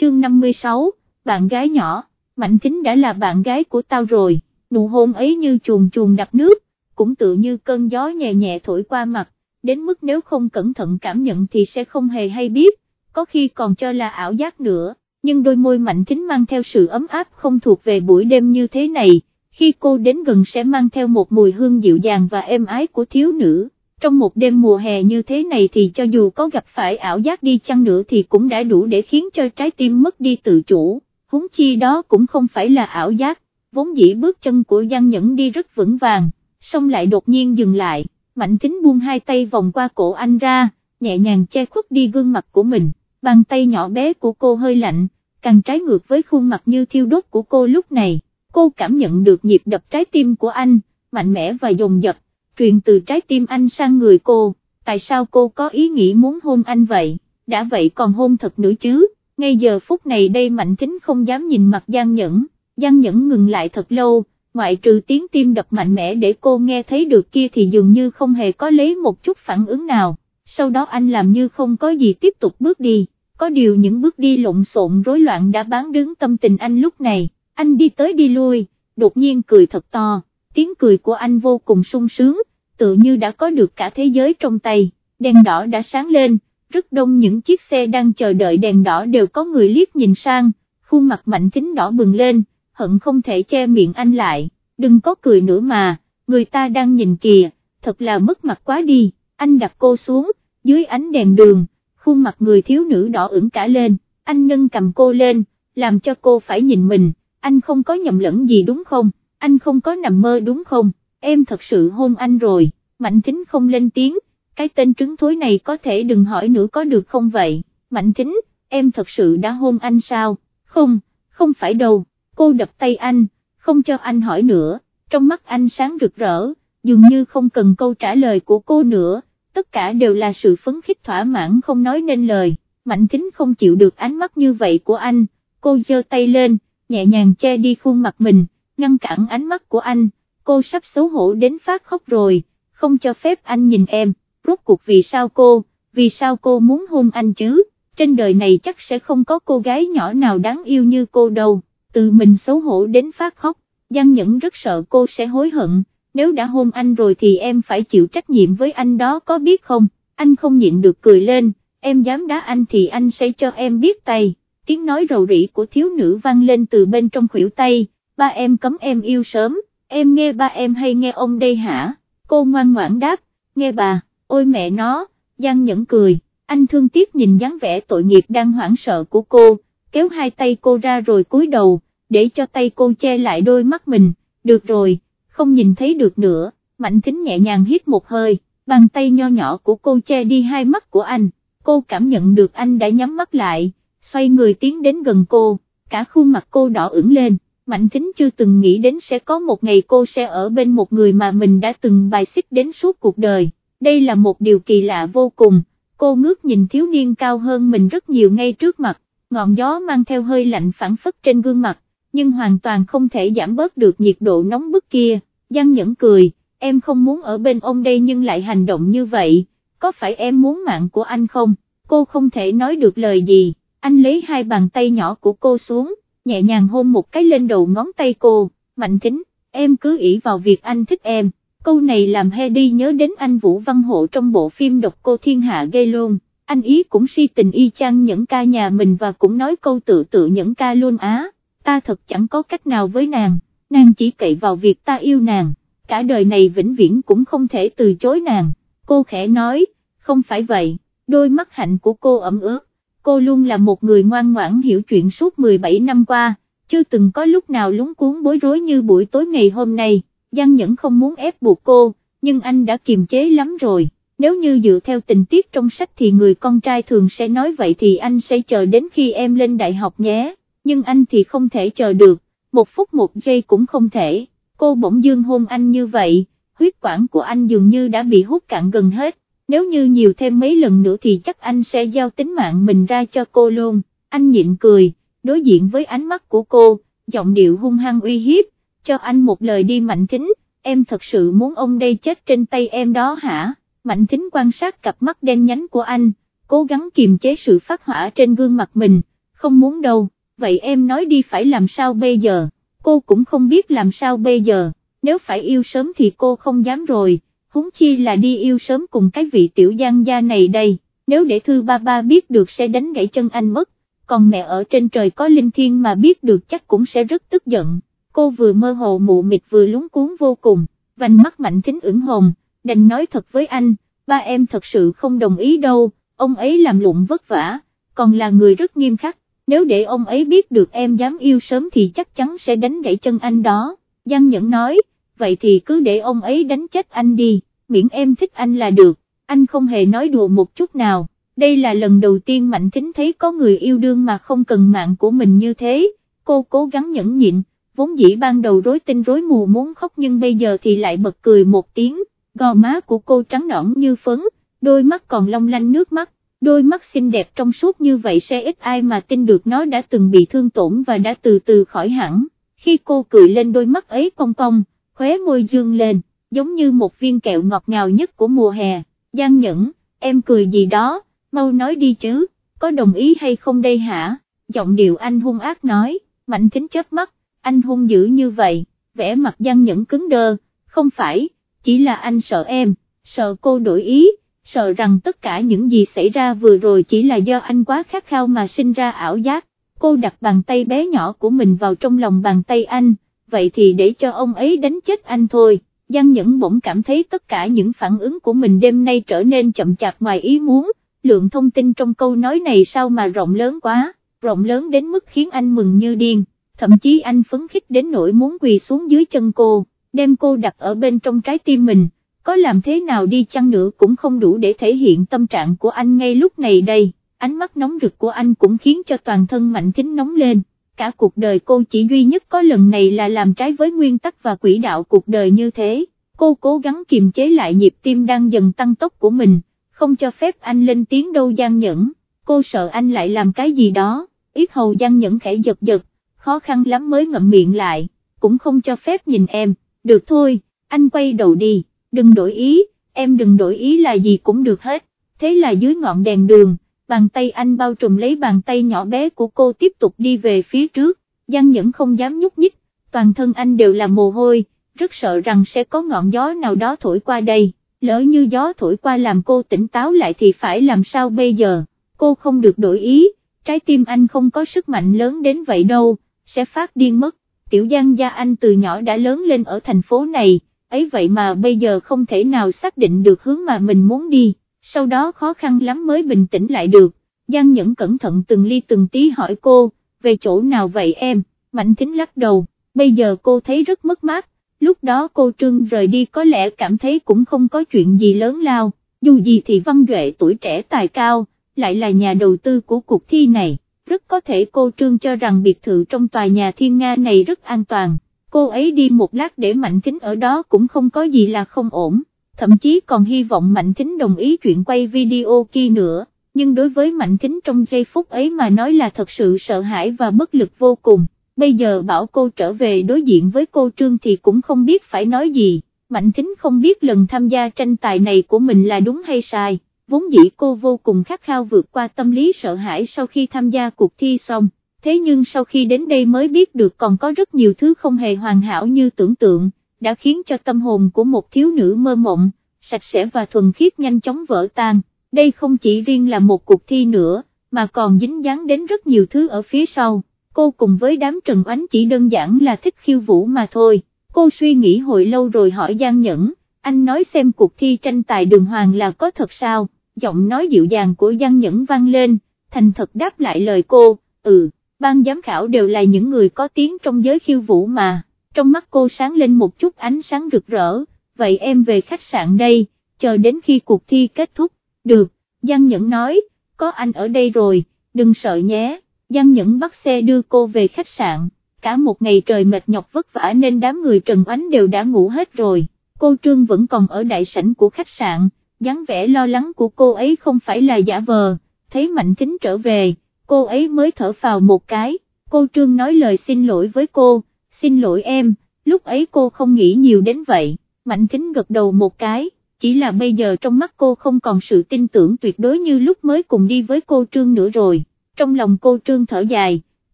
chương 56, bạn gái nhỏ, Mạnh Thính đã là bạn gái của tao rồi, nụ hôn ấy như chuồn chuồn đập nước, cũng tự như cơn gió nhẹ nhẹ thổi qua mặt, đến mức nếu không cẩn thận cảm nhận thì sẽ không hề hay biết, có khi còn cho là ảo giác nữa, nhưng đôi môi Mạnh Thính mang theo sự ấm áp không thuộc về buổi đêm như thế này, khi cô đến gần sẽ mang theo một mùi hương dịu dàng và êm ái của thiếu nữ trong một đêm mùa hè như thế này thì cho dù có gặp phải ảo giác đi chăng nữa thì cũng đã đủ để khiến cho trái tim mất đi tự chủ, huống chi đó cũng không phải là ảo giác, vốn dĩ bước chân của Giang Nhẫn đi rất vững vàng, xong lại đột nhiên dừng lại, Mạnh Thính buông hai tay vòng qua cổ anh ra, nhẹ nhàng che khuất đi gương mặt của mình, bàn tay nhỏ bé của cô hơi lạnh, càng trái ngược với khuôn mặt như thiêu đốt của cô lúc này, cô cảm nhận được nhịp đập trái tim của anh, mạnh mẽ và dồn dập truyền từ trái tim anh sang người cô, tại sao cô có ý nghĩ muốn hôn anh vậy, đã vậy còn hôn thật nữa chứ, ngay giờ phút này đây Mạnh Thính không dám nhìn mặt Giang Nhẫn, Giang Nhẫn ngừng lại thật lâu, ngoại trừ tiếng tim đập mạnh mẽ để cô nghe thấy được kia thì dường như không hề có lấy một chút phản ứng nào, sau đó anh làm như không có gì tiếp tục bước đi, có điều những bước đi lộn xộn rối loạn đã bán đứng tâm tình anh lúc này, anh đi tới đi lui, đột nhiên cười thật to, tiếng cười của anh vô cùng sung sướng, tự như đã có được cả thế giới trong tay, đèn đỏ đã sáng lên, rất đông những chiếc xe đang chờ đợi đèn đỏ đều có người liếc nhìn sang, khuôn mặt mạnh tính đỏ bừng lên, hận không thể che miệng anh lại, đừng có cười nữa mà, người ta đang nhìn kìa, thật là mất mặt quá đi, anh đặt cô xuống, dưới ánh đèn đường, khuôn mặt người thiếu nữ đỏ ửng cả lên, anh nâng cầm cô lên, làm cho cô phải nhìn mình, anh không có nhầm lẫn gì đúng không, anh không có nằm mơ đúng không, em thật sự hôn anh rồi, Mạnh Thính không lên tiếng, cái tên trứng thối này có thể đừng hỏi nữa có được không vậy, Mạnh Thính, em thật sự đã hôn anh sao, không, không phải đâu, cô đập tay anh, không cho anh hỏi nữa, trong mắt anh sáng rực rỡ, dường như không cần câu trả lời của cô nữa, tất cả đều là sự phấn khích thỏa mãn không nói nên lời, Mạnh Thính không chịu được ánh mắt như vậy của anh, cô giơ tay lên, nhẹ nhàng che đi khuôn mặt mình, ngăn cản ánh mắt của anh, cô sắp xấu hổ đến phát khóc rồi, không cho phép anh nhìn em, rốt cuộc vì sao cô, vì sao cô muốn hôn anh chứ, trên đời này chắc sẽ không có cô gái nhỏ nào đáng yêu như cô đâu, tự mình xấu hổ đến phát khóc, Giang Nhẫn rất sợ cô sẽ hối hận, nếu đã hôn anh rồi thì em phải chịu trách nhiệm với anh đó có biết không, anh không nhịn được cười lên, em dám đá anh thì anh sẽ cho em biết tay, tiếng nói rầu rĩ của thiếu nữ vang lên từ bên trong khuỷu tay, ba em cấm em yêu sớm em nghe ba em hay nghe ông đây hả, cô ngoan ngoãn đáp, nghe bà, ôi mẹ nó, Giang Nhẫn cười, anh thương tiếc nhìn dáng vẻ tội nghiệp đang hoảng sợ của cô, kéo hai tay cô ra rồi cúi đầu, để cho tay cô che lại đôi mắt mình, được rồi, không nhìn thấy được nữa, Mạnh Thính nhẹ nhàng hít một hơi, bàn tay nho nhỏ của cô che đi hai mắt của anh, cô cảm nhận được anh đã nhắm mắt lại, xoay người tiến đến gần cô, cả khuôn mặt cô đỏ ửng lên. Mạnh Thính chưa từng nghĩ đến sẽ có một ngày cô sẽ ở bên một người mà mình đã từng bài xích đến suốt cuộc đời, đây là một điều kỳ lạ vô cùng, cô ngước nhìn thiếu niên cao hơn mình rất nhiều ngay trước mặt, ngọn gió mang theo hơi lạnh phản phất trên gương mặt, nhưng hoàn toàn không thể giảm bớt được nhiệt độ nóng bức kia, Giang Nhẫn cười, em không muốn ở bên ông đây nhưng lại hành động như vậy, có phải em muốn mạng của anh không, cô không thể nói được lời gì, anh lấy hai bàn tay nhỏ của cô xuống nhẹ nhàng hôn một cái lên đầu ngón tay cô, mạnh tính em cứ ý vào việc anh thích em, câu này làm Hedy nhớ đến anh Vũ Văn Hộ trong bộ phim Độc Cô Thiên Hạ gây luôn, anh ý cũng si tình y chang những ca nhà mình và cũng nói câu tự tự những ca luôn á, ta thật chẳng có cách nào với nàng, nàng chỉ cậy vào việc ta yêu nàng, cả đời này vĩnh viễn cũng không thể từ chối nàng, cô khẽ nói, không phải vậy, đôi mắt hạnh của cô ẩm ướt cô luôn là một người ngoan ngoãn hiểu chuyện suốt 17 năm qua, chưa từng có lúc nào lúng cuốn bối rối như buổi tối ngày hôm nay, Giang Nhẫn không muốn ép buộc cô, nhưng anh đã kiềm chế lắm rồi, nếu như dựa theo tình tiết trong sách thì người con trai thường sẽ nói vậy thì anh sẽ chờ đến khi em lên đại học nhé, nhưng anh thì không thể chờ được, một phút một giây cũng không thể, cô bỗng dương hôn anh như vậy, huyết quản của anh dường như đã bị hút cạn gần hết, nếu như nhiều thêm mấy lần nữa thì chắc anh sẽ giao tính mạng mình ra cho cô luôn, anh nhịn cười, đối diện với ánh mắt của cô, giọng điệu hung hăng uy hiếp, cho anh một lời đi mạnh thính, em thật sự muốn ông đây chết trên tay em đó hả, mạnh thính quan sát cặp mắt đen nhánh của anh, cố gắng kiềm chế sự phát hỏa trên gương mặt mình, không muốn đâu, vậy em nói đi phải làm sao bây giờ, cô cũng không biết làm sao bây giờ, nếu phải yêu sớm thì cô không dám rồi, huống chi là đi yêu sớm cùng cái vị tiểu giang gia này đây, nếu để thư ba ba biết được sẽ đánh gãy chân anh mất, còn mẹ ở trên trời có linh thiên mà biết được chắc cũng sẽ rất tức giận, cô vừa mơ hồ mụ mịt vừa lúng cuốn vô cùng, vành mắt mạnh thính ửng hồn, đành nói thật với anh, ba em thật sự không đồng ý đâu, ông ấy làm lụng vất vả, còn là người rất nghiêm khắc, nếu để ông ấy biết được em dám yêu sớm thì chắc chắn sẽ đánh gãy chân anh đó, Giang Nhẫn nói, vậy thì cứ để ông ấy đánh chết anh đi, miễn em thích anh là được, anh không hề nói đùa một chút nào, đây là lần đầu tiên Mạnh Thính thấy có người yêu đương mà không cần mạng của mình như thế, cô cố gắng nhẫn nhịn, vốn dĩ ban đầu rối tinh rối mù muốn khóc nhưng bây giờ thì lại bật cười một tiếng, gò má của cô trắng nõn như phấn, đôi mắt còn long lanh nước mắt, đôi mắt xinh đẹp trong suốt như vậy sẽ ít ai mà tin được nó đã từng bị thương tổn và đã từ từ khỏi hẳn, khi cô cười lên đôi mắt ấy cong cong, khóe môi dương lên, giống như một viên kẹo ngọt ngào nhất của mùa hè, Giang Nhẫn, em cười gì đó, mau nói đi chứ, có đồng ý hay không đây hả, giọng điệu anh hung ác nói, mạnh thính chớp mắt, anh hung dữ như vậy, vẻ mặt Giang Nhẫn cứng đơ, không phải, chỉ là anh sợ em, sợ cô đổi ý, sợ rằng tất cả những gì xảy ra vừa rồi chỉ là do anh quá khát khao mà sinh ra ảo giác, cô đặt bàn tay bé nhỏ của mình vào trong lòng bàn tay anh, vậy thì để cho ông ấy đánh chết anh thôi. Giang Nhẫn bỗng cảm thấy tất cả những phản ứng của mình đêm nay trở nên chậm chạp ngoài ý muốn, lượng thông tin trong câu nói này sao mà rộng lớn quá, rộng lớn đến mức khiến anh mừng như điên, thậm chí anh phấn khích đến nỗi muốn quỳ xuống dưới chân cô, đem cô đặt ở bên trong trái tim mình, có làm thế nào đi chăng nữa cũng không đủ để thể hiện tâm trạng của anh ngay lúc này đây, ánh mắt nóng rực của anh cũng khiến cho toàn thân mạnh thính nóng lên cả cuộc đời cô chỉ duy nhất có lần này là làm trái với nguyên tắc và quỹ đạo cuộc đời như thế, cô cố gắng kiềm chế lại nhịp tim đang dần tăng tốc của mình, không cho phép anh lên tiếng đâu gian nhẫn, cô sợ anh lại làm cái gì đó, ít hầu gian nhẫn khẽ giật giật, khó khăn lắm mới ngậm miệng lại, cũng không cho phép nhìn em, được thôi, anh quay đầu đi, đừng đổi ý, em đừng đổi ý là gì cũng được hết, thế là dưới ngọn đèn đường bàn tay anh bao trùm lấy bàn tay nhỏ bé của cô tiếp tục đi về phía trước, Giang Nhẫn không dám nhúc nhích, toàn thân anh đều là mồ hôi, rất sợ rằng sẽ có ngọn gió nào đó thổi qua đây, lỡ như gió thổi qua làm cô tỉnh táo lại thì phải làm sao bây giờ, cô không được đổi ý, trái tim anh không có sức mạnh lớn đến vậy đâu, sẽ phát điên mất, tiểu giang gia anh từ nhỏ đã lớn lên ở thành phố này, ấy vậy mà bây giờ không thể nào xác định được hướng mà mình muốn đi sau đó khó khăn lắm mới bình tĩnh lại được, Giang Nhẫn cẩn thận từng ly từng tí hỏi cô, về chỗ nào vậy em, Mạnh Thính lắc đầu, bây giờ cô thấy rất mất mát, lúc đó cô Trương rời đi có lẽ cảm thấy cũng không có chuyện gì lớn lao, dù gì thì Văn Duệ tuổi trẻ tài cao, lại là nhà đầu tư của cuộc thi này, rất có thể cô Trương cho rằng biệt thự trong tòa nhà Thiên Nga này rất an toàn, cô ấy đi một lát để Mạnh Thính ở đó cũng không có gì là không ổn thậm chí còn hy vọng Mạnh Thính đồng ý chuyện quay video kia nữa, nhưng đối với Mạnh Thính trong giây phút ấy mà nói là thật sự sợ hãi và bất lực vô cùng, bây giờ bảo cô trở về đối diện với cô Trương thì cũng không biết phải nói gì, Mạnh Thính không biết lần tham gia tranh tài này của mình là đúng hay sai, vốn dĩ cô vô cùng khát khao vượt qua tâm lý sợ hãi sau khi tham gia cuộc thi xong. Thế nhưng sau khi đến đây mới biết được còn có rất nhiều thứ không hề hoàn hảo như tưởng tượng, đã khiến cho tâm hồn của một thiếu nữ mơ mộng, sạch sẽ và thuần khiết nhanh chóng vỡ tan, đây không chỉ riêng là một cuộc thi nữa, mà còn dính dáng đến rất nhiều thứ ở phía sau, cô cùng với đám Trần Oánh chỉ đơn giản là thích khiêu vũ mà thôi, cô suy nghĩ hồi lâu rồi hỏi Giang Nhẫn, anh nói xem cuộc thi tranh tài đường hoàng là có thật sao, giọng nói dịu dàng của Giang Nhẫn vang lên, thành thật đáp lại lời cô, ừ, ban giám khảo đều là những người có tiếng trong giới khiêu vũ mà trong mắt cô sáng lên một chút ánh sáng rực rỡ, vậy em về khách sạn đây, chờ đến khi cuộc thi kết thúc, được, Giang Nhẫn nói, có anh ở đây rồi, đừng sợ nhé, Giang Nhẫn bắt xe đưa cô về khách sạn, cả một ngày trời mệt nhọc vất vả nên đám người Trần Oánh đều đã ngủ hết rồi, cô Trương vẫn còn ở đại sảnh của khách sạn, dáng vẻ lo lắng của cô ấy không phải là giả vờ, thấy Mạnh Thính trở về, cô ấy mới thở phào một cái, cô Trương nói lời xin lỗi với cô, xin lỗi em, lúc ấy cô không nghĩ nhiều đến vậy, Mạnh Thính gật đầu một cái, chỉ là bây giờ trong mắt cô không còn sự tin tưởng tuyệt đối như lúc mới cùng đi với cô Trương nữa rồi, trong lòng cô trương thở dài,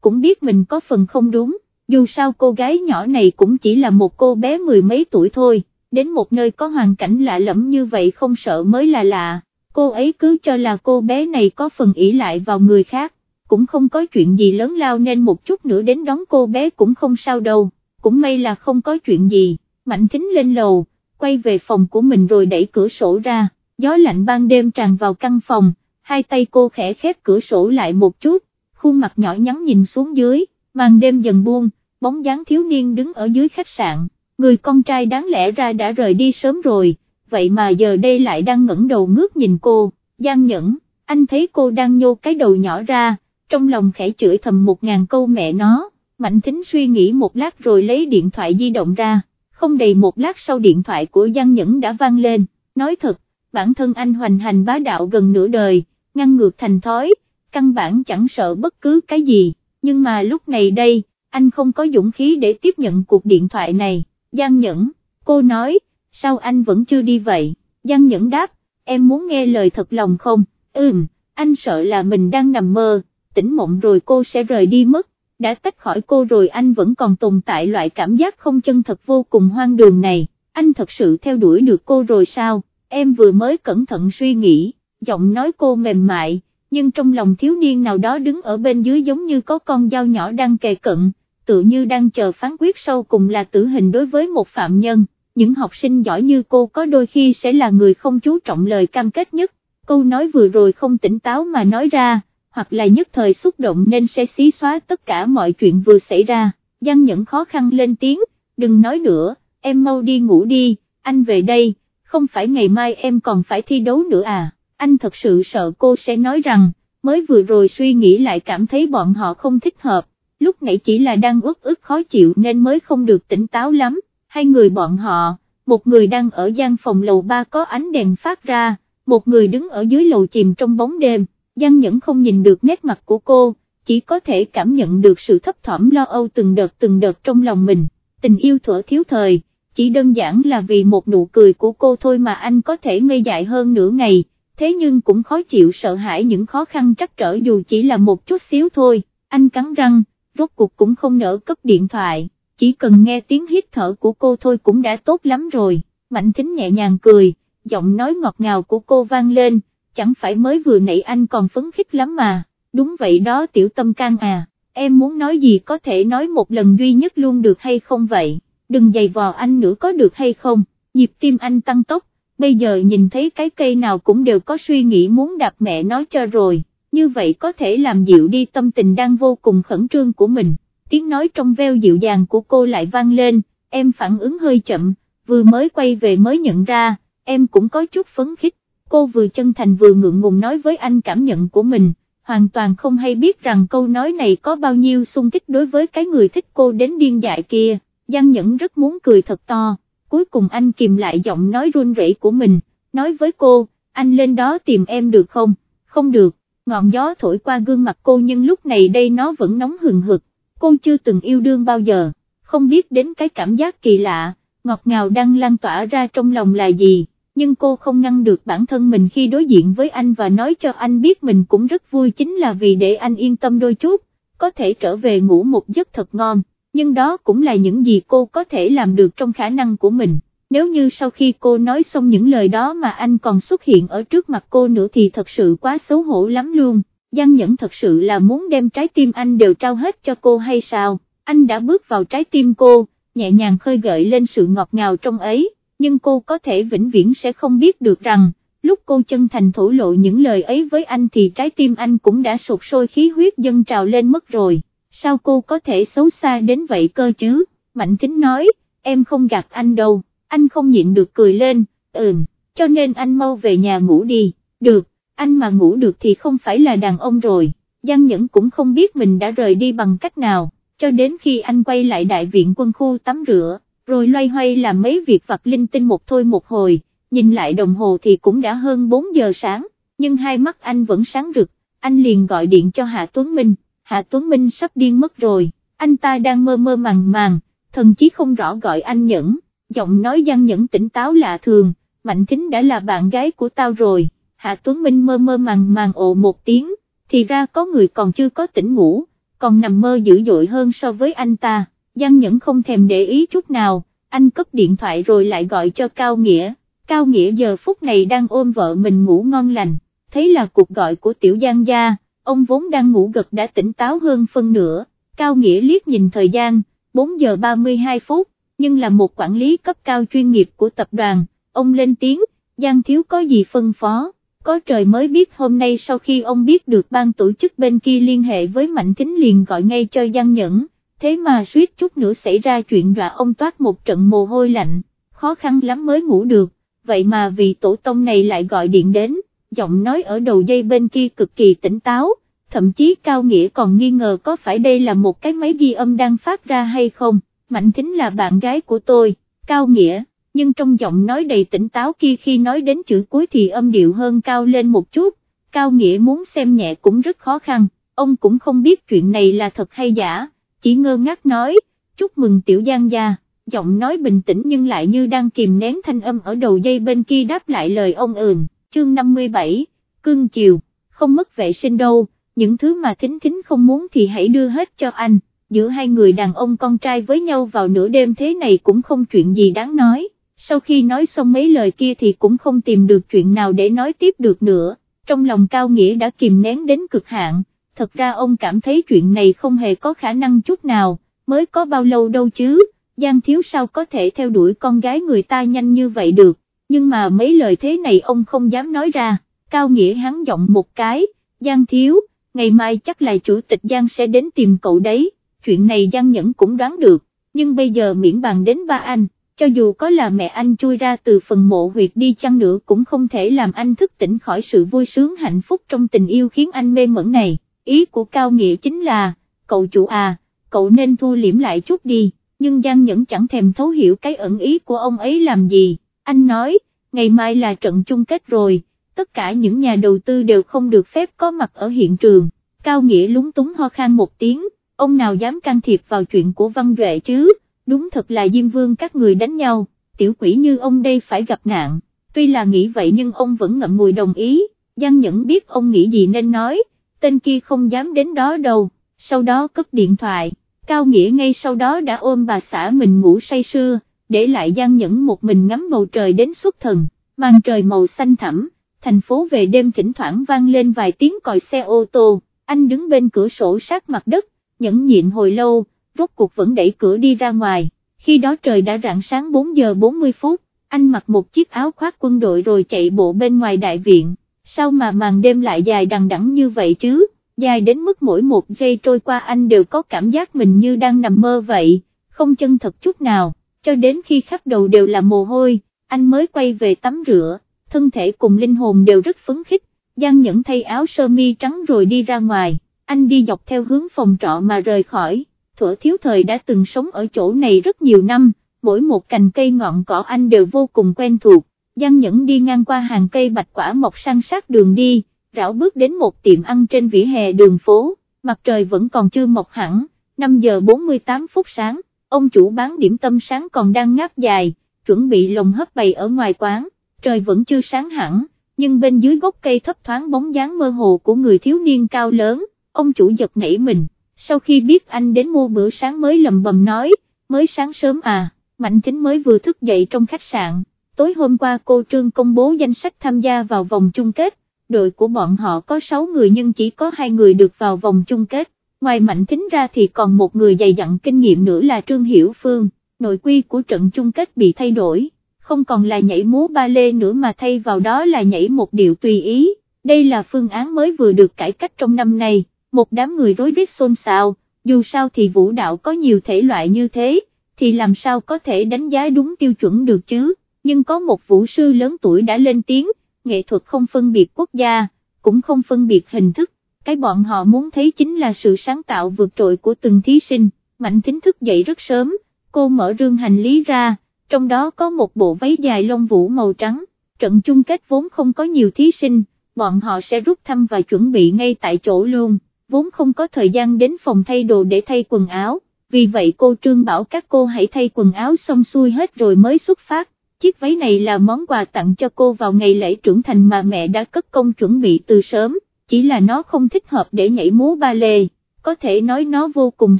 cũng biết mình có phần không đúng, dù sao cô gái nhỏ này cũng chỉ là một cô bé mười mấy tuổi thôi, đến một nơi có hoàn cảnh lạ lẫm như vậy không sợ mới là lạ, cô ấy cứ cho là cô bé này có phần ỷ lại vào người khác, cũng không có chuyện gì lớn lao nên một chút nữa đến đón cô bé cũng không sao đâu, cũng may là không có chuyện gì, Mạnh Thính lên lầu, quay về phòng của mình rồi đẩy cửa sổ ra, gió lạnh ban đêm tràn vào căn phòng, hai tay cô khẽ khép cửa sổ lại một chút, khuôn mặt nhỏ nhắn nhìn xuống dưới, màn đêm dần buông, bóng dáng thiếu niên đứng ở dưới khách sạn, người con trai đáng lẽ ra đã rời đi sớm rồi, vậy mà giờ đây lại đang ngẩng đầu ngước nhìn cô, gian Nhẫn, anh thấy cô đang nhô cái đầu nhỏ ra, trong lòng khẽ chửi thầm một ngàn câu mẹ nó, Mạnh Thính suy nghĩ một lát rồi lấy điện thoại di động ra, không đầy một lát sau điện thoại của Giang Nhẫn đã vang lên, nói thật, bản thân anh hoành hành bá đạo gần nửa đời, ngăn ngược thành thói, căn bản chẳng sợ bất cứ cái gì, nhưng mà lúc này đây, anh không có dũng khí để tiếp nhận cuộc điện thoại này, Giang Nhẫn, cô nói, sao anh vẫn chưa đi vậy, Giang Nhẫn đáp, em muốn nghe lời thật lòng không, ừm, anh sợ là mình đang nằm mơ, tỉnh mộng rồi cô sẽ rời đi mất, đã tách khỏi cô rồi anh vẫn còn tồn tại loại cảm giác không chân thật vô cùng hoang đường này, anh thật sự theo đuổi được cô rồi sao, em vừa mới cẩn thận suy nghĩ, giọng nói cô mềm mại, nhưng trong lòng thiếu niên nào đó đứng ở bên dưới giống như có con dao nhỏ đang kề cận, tự như đang chờ phán quyết sau cùng là tử hình đối với một phạm nhân, những học sinh giỏi như cô có đôi khi sẽ là người không chú trọng lời cam kết nhất, câu nói vừa rồi không tỉnh táo mà nói ra, hoặc là nhất thời xúc động nên sẽ xí xóa tất cả mọi chuyện vừa xảy ra, Giang Nhẫn khó khăn lên tiếng, đừng nói nữa, em mau đi ngủ đi, anh về đây, không phải ngày mai em còn phải thi đấu nữa à, anh thật sự sợ cô sẽ nói rằng, mới vừa rồi suy nghĩ lại cảm thấy bọn họ không thích hợp, lúc nãy chỉ là đang ức ức khó chịu nên mới không được tỉnh táo lắm, hai người bọn họ, một người đang ở gian phòng lầu ba có ánh đèn phát ra, một người đứng ở dưới lầu chìm trong bóng đêm, Giang Nhẫn không nhìn được nét mặt của cô, chỉ có thể cảm nhận được sự thấp thỏm lo âu từng đợt từng đợt trong lòng mình, tình yêu thuở thiếu thời, chỉ đơn giản là vì một nụ cười của cô thôi mà anh có thể ngây dại hơn nửa ngày, thế nhưng cũng khó chịu sợ hãi những khó khăn trắc trở dù chỉ là một chút xíu thôi, anh cắn răng, rốt cuộc cũng không nỡ cấp điện thoại, chỉ cần nghe tiếng hít thở của cô thôi cũng đã tốt lắm rồi, Mạnh Thính nhẹ nhàng cười, giọng nói ngọt ngào của cô vang lên, chẳng phải mới vừa nãy anh còn phấn khích lắm mà, đúng vậy đó tiểu tâm can à, em muốn nói gì có thể nói một lần duy nhất luôn được hay không vậy, đừng giày vò anh nữa có được hay không, nhịp tim anh tăng tốc, bây giờ nhìn thấy cái cây nào cũng đều có suy nghĩ muốn đạp mẹ nói cho rồi, như vậy có thể làm dịu đi tâm tình đang vô cùng khẩn trương của mình, tiếng nói trong veo dịu dàng của cô lại vang lên, em phản ứng hơi chậm, vừa mới quay về mới nhận ra, em cũng có chút phấn khích cô vừa chân thành vừa ngượng ngùng nói với anh cảm nhận của mình, hoàn toàn không hay biết rằng câu nói này có bao nhiêu xung kích đối với cái người thích cô đến điên dại kia, Giang Nhẫn rất muốn cười thật to, cuối cùng anh kìm lại giọng nói run rẩy của mình, nói với cô, anh lên đó tìm em được không, không được, ngọn gió thổi qua gương mặt cô nhưng lúc này đây nó vẫn nóng hừng hực, cô chưa từng yêu đương bao giờ, không biết đến cái cảm giác kỳ lạ, ngọt ngào đang lan tỏa ra trong lòng là gì nhưng cô không ngăn được bản thân mình khi đối diện với anh và nói cho anh biết mình cũng rất vui chính là vì để anh yên tâm đôi chút, có thể trở về ngủ một giấc thật ngon, nhưng đó cũng là những gì cô có thể làm được trong khả năng của mình. Nếu như sau khi cô nói xong những lời đó mà anh còn xuất hiện ở trước mặt cô nữa thì thật sự quá xấu hổ lắm luôn, Giang Nhẫn thật sự là muốn đem trái tim anh đều trao hết cho cô hay sao, anh đã bước vào trái tim cô, nhẹ nhàng khơi gợi lên sự ngọt ngào trong ấy nhưng cô có thể vĩnh viễn sẽ không biết được rằng, lúc cô chân thành thổ lộ những lời ấy với anh thì trái tim anh cũng đã sụt sôi khí huyết dâng trào lên mất rồi, sao cô có thể xấu xa đến vậy cơ chứ, Mạnh Thính nói, em không gạt anh đâu, anh không nhịn được cười lên, ừm, cho nên anh mau về nhà ngủ đi, được, anh mà ngủ được thì không phải là đàn ông rồi, Giang Nhẫn cũng không biết mình đã rời đi bằng cách nào, cho đến khi anh quay lại đại viện quân khu tắm rửa rồi loay hoay làm mấy việc vặt linh tinh một thôi một hồi, nhìn lại đồng hồ thì cũng đã hơn 4 giờ sáng, nhưng hai mắt anh vẫn sáng rực, anh liền gọi điện cho Hạ Tuấn Minh, Hạ Tuấn Minh sắp điên mất rồi, anh ta đang mơ mơ màng màng, thần chí không rõ gọi anh Nhẫn, giọng nói gian Nhẫn tỉnh táo lạ thường, Mạnh Thính đã là bạn gái của tao rồi, Hạ Tuấn Minh mơ mơ màng màng ồ một tiếng, thì ra có người còn chưa có tỉnh ngủ, còn nằm mơ dữ dội hơn so với anh ta, Giang Nhẫn không thèm để ý chút nào, anh cấp điện thoại rồi lại gọi cho Cao Nghĩa, Cao Nghĩa giờ phút này đang ôm vợ mình ngủ ngon lành, thấy là cuộc gọi của Tiểu Giang gia, ông vốn đang ngủ gật đã tỉnh táo hơn phân nửa, Cao Nghĩa liếc nhìn thời gian, 4 giờ 32 phút, nhưng là một quản lý cấp cao chuyên nghiệp của tập đoàn, ông lên tiếng, Giang Thiếu có gì phân phó, có trời mới biết hôm nay sau khi ông biết được ban tổ chức bên kia liên hệ với Mạnh Kính liền gọi ngay cho Giang Nhẫn, thế mà suýt chút nữa xảy ra chuyện dọa ông toát một trận mồ hôi lạnh, khó khăn lắm mới ngủ được, vậy mà vì tổ tông này lại gọi điện đến, giọng nói ở đầu dây bên kia cực kỳ tỉnh táo, thậm chí Cao Nghĩa còn nghi ngờ có phải đây là một cái máy ghi âm đang phát ra hay không, Mạnh Thính là bạn gái của tôi, Cao Nghĩa, nhưng trong giọng nói đầy tỉnh táo kia khi nói đến chữ cuối thì âm điệu hơn cao lên một chút, Cao Nghĩa muốn xem nhẹ cũng rất khó khăn, ông cũng không biết chuyện này là thật hay giả, chỉ ngơ ngác nói, chúc mừng tiểu giang gia, giọng nói bình tĩnh nhưng lại như đang kìm nén thanh âm ở đầu dây bên kia đáp lại lời ông ường chương 57, cưng chiều, không mất vệ sinh đâu những thứ mà thính thính không muốn thì hãy đưa hết cho anh, giữa hai người đàn ông con trai với nhau vào nửa đêm thế này cũng không chuyện gì đáng nói, sau khi nói xong mấy lời kia thì cũng không tìm được chuyện nào để nói tiếp được nữa, trong lòng Cao Nghĩa đã kìm nén đến cực hạn, thật ra ông cảm thấy chuyện này không hề có khả năng chút nào, mới có bao lâu đâu chứ, Giang Thiếu sao có thể theo đuổi con gái người ta nhanh như vậy được, nhưng mà mấy lời thế này ông không dám nói ra, Cao Nghĩa hắn giọng một cái, Giang Thiếu, ngày mai chắc là chủ tịch Giang sẽ đến tìm cậu đấy, chuyện này Giang Nhẫn cũng đoán được, nhưng bây giờ miễn bàn đến ba anh, cho dù có là mẹ anh chui ra từ phần mộ huyệt đi chăng nữa cũng không thể làm anh thức tỉnh khỏi sự vui sướng hạnh phúc trong tình yêu khiến anh mê mẩn này, ý của Cao Nghĩa chính là, cậu chủ à, cậu nên thu liễm lại chút đi, nhưng Giang Nhẫn chẳng thèm thấu hiểu cái ẩn ý của ông ấy làm gì, anh nói, ngày mai là trận chung kết rồi tất cả những nhà đầu tư đều không được phép có mặt ở hiện trường, Cao Nghĩa lúng túng ho khan một tiếng, ông nào dám can thiệp vào chuyện của Văn Duệ chứ, đúng thật là Diêm Vương các người đánh nhau, tiểu quỷ như ông đây phải gặp nạn, tuy là nghĩ vậy nhưng ông vẫn ngậm ngùi đồng ý, Giang Nhẫn biết ông nghĩ gì nên nói, tên kia không dám đến đó đâu, sau đó cất điện thoại, Cao Nghĩa ngay sau đó đã ôm bà xã mình ngủ say sưa, để lại Giang Nhẫn một mình ngắm bầu trời đến xuất thần, mang trời màu xanh thẳm thành phố về đêm thỉnh thoảng vang lên vài tiếng còi xe ô tô, anh đứng bên cửa sổ sát mặt đất, nhẫn nhịn hồi lâu, rốt cuộc vẫn đẩy cửa đi ra ngoài, khi đó trời đã rạng sáng 4 giờ 40 phút, anh mặc một chiếc áo khoác quân đội rồi chạy bộ bên ngoài đại viện, sao mà màn đêm lại dài đằng đẵng như vậy chứ, dài đến mức mỗi một giây trôi qua anh đều có cảm giác mình như đang nằm mơ vậy, không chân thật chút nào, cho đến khi khắp đầu đều là mồ hôi, anh mới quay về tắm rửa thân thể cùng linh hồn đều rất phấn khích, Giang Nhẫn thay áo sơ mi trắng rồi đi ra ngoài, anh đi dọc theo hướng phòng trọ mà rời khỏi, thuở thiếu thời đã từng sống ở chỗ này rất nhiều năm, mỗi một cành cây ngọn cỏ anh đều vô cùng quen thuộc, Giang Nhẫn đi ngang qua hàng cây bạch quả mọc sang sát đường đi, rảo bước đến một tiệm ăn trên vỉa hè đường phố, mặt trời vẫn còn chưa mọc hẳn, 5 giờ 48 phút sáng, ông chủ bán điểm tâm sáng còn đang ngáp dài, chuẩn bị lồng hấp bày ở ngoài quán trời vẫn chưa sáng hẳn, nhưng bên dưới gốc cây thấp thoáng bóng dáng mơ hồ của người thiếu niên cao lớn, ông chủ giật nảy mình, sau khi biết anh đến mua bữa sáng mới lầm bầm nói, mới sáng sớm à, Mạnh Thính mới vừa thức dậy trong khách sạn, tối hôm qua cô Trương công bố danh sách tham gia vào vòng chung kết, đội của bọn họ có 6 người nhưng chỉ có 2 người được vào vòng chung kết, ngoài Mạnh Thính ra thì còn một người dày dặn kinh nghiệm nữa là Trương Hiểu Phương, nội quy của trận chung kết bị thay đổi. Không còn là nhảy múa ba lê nữa mà thay vào đó là nhảy một điệu tùy ý, đây là phương án mới vừa được cải cách trong năm nay, một đám người rối rít xôn xao, dù sao thì vũ đạo có nhiều thể loại như thế, thì làm sao có thể đánh giá đúng tiêu chuẩn được chứ, nhưng có một vũ sư lớn tuổi đã lên tiếng, nghệ thuật không phân biệt quốc gia, cũng không phân biệt hình thức, cái bọn họ muốn thấy chính là sự sáng tạo vượt trội của từng thí sinh, mạnh tính thức dậy rất sớm, cô mở rương hành lý ra, trong đó có một bộ váy dài lông vũ màu trắng, trận chung kết vốn không có nhiều thí sinh, bọn họ sẽ rút thăm và chuẩn bị ngay tại chỗ luôn, vốn không có thời gian đến phòng thay đồ để thay quần áo, vì vậy cô Trương bảo các cô hãy thay quần áo xong xuôi hết rồi mới xuất phát, chiếc váy này là món quà tặng cho cô vào ngày lễ trưởng thành mà mẹ đã cất công chuẩn bị từ sớm, chỉ là nó không thích hợp để nhảy múa ba lê, có thể nói nó vô cùng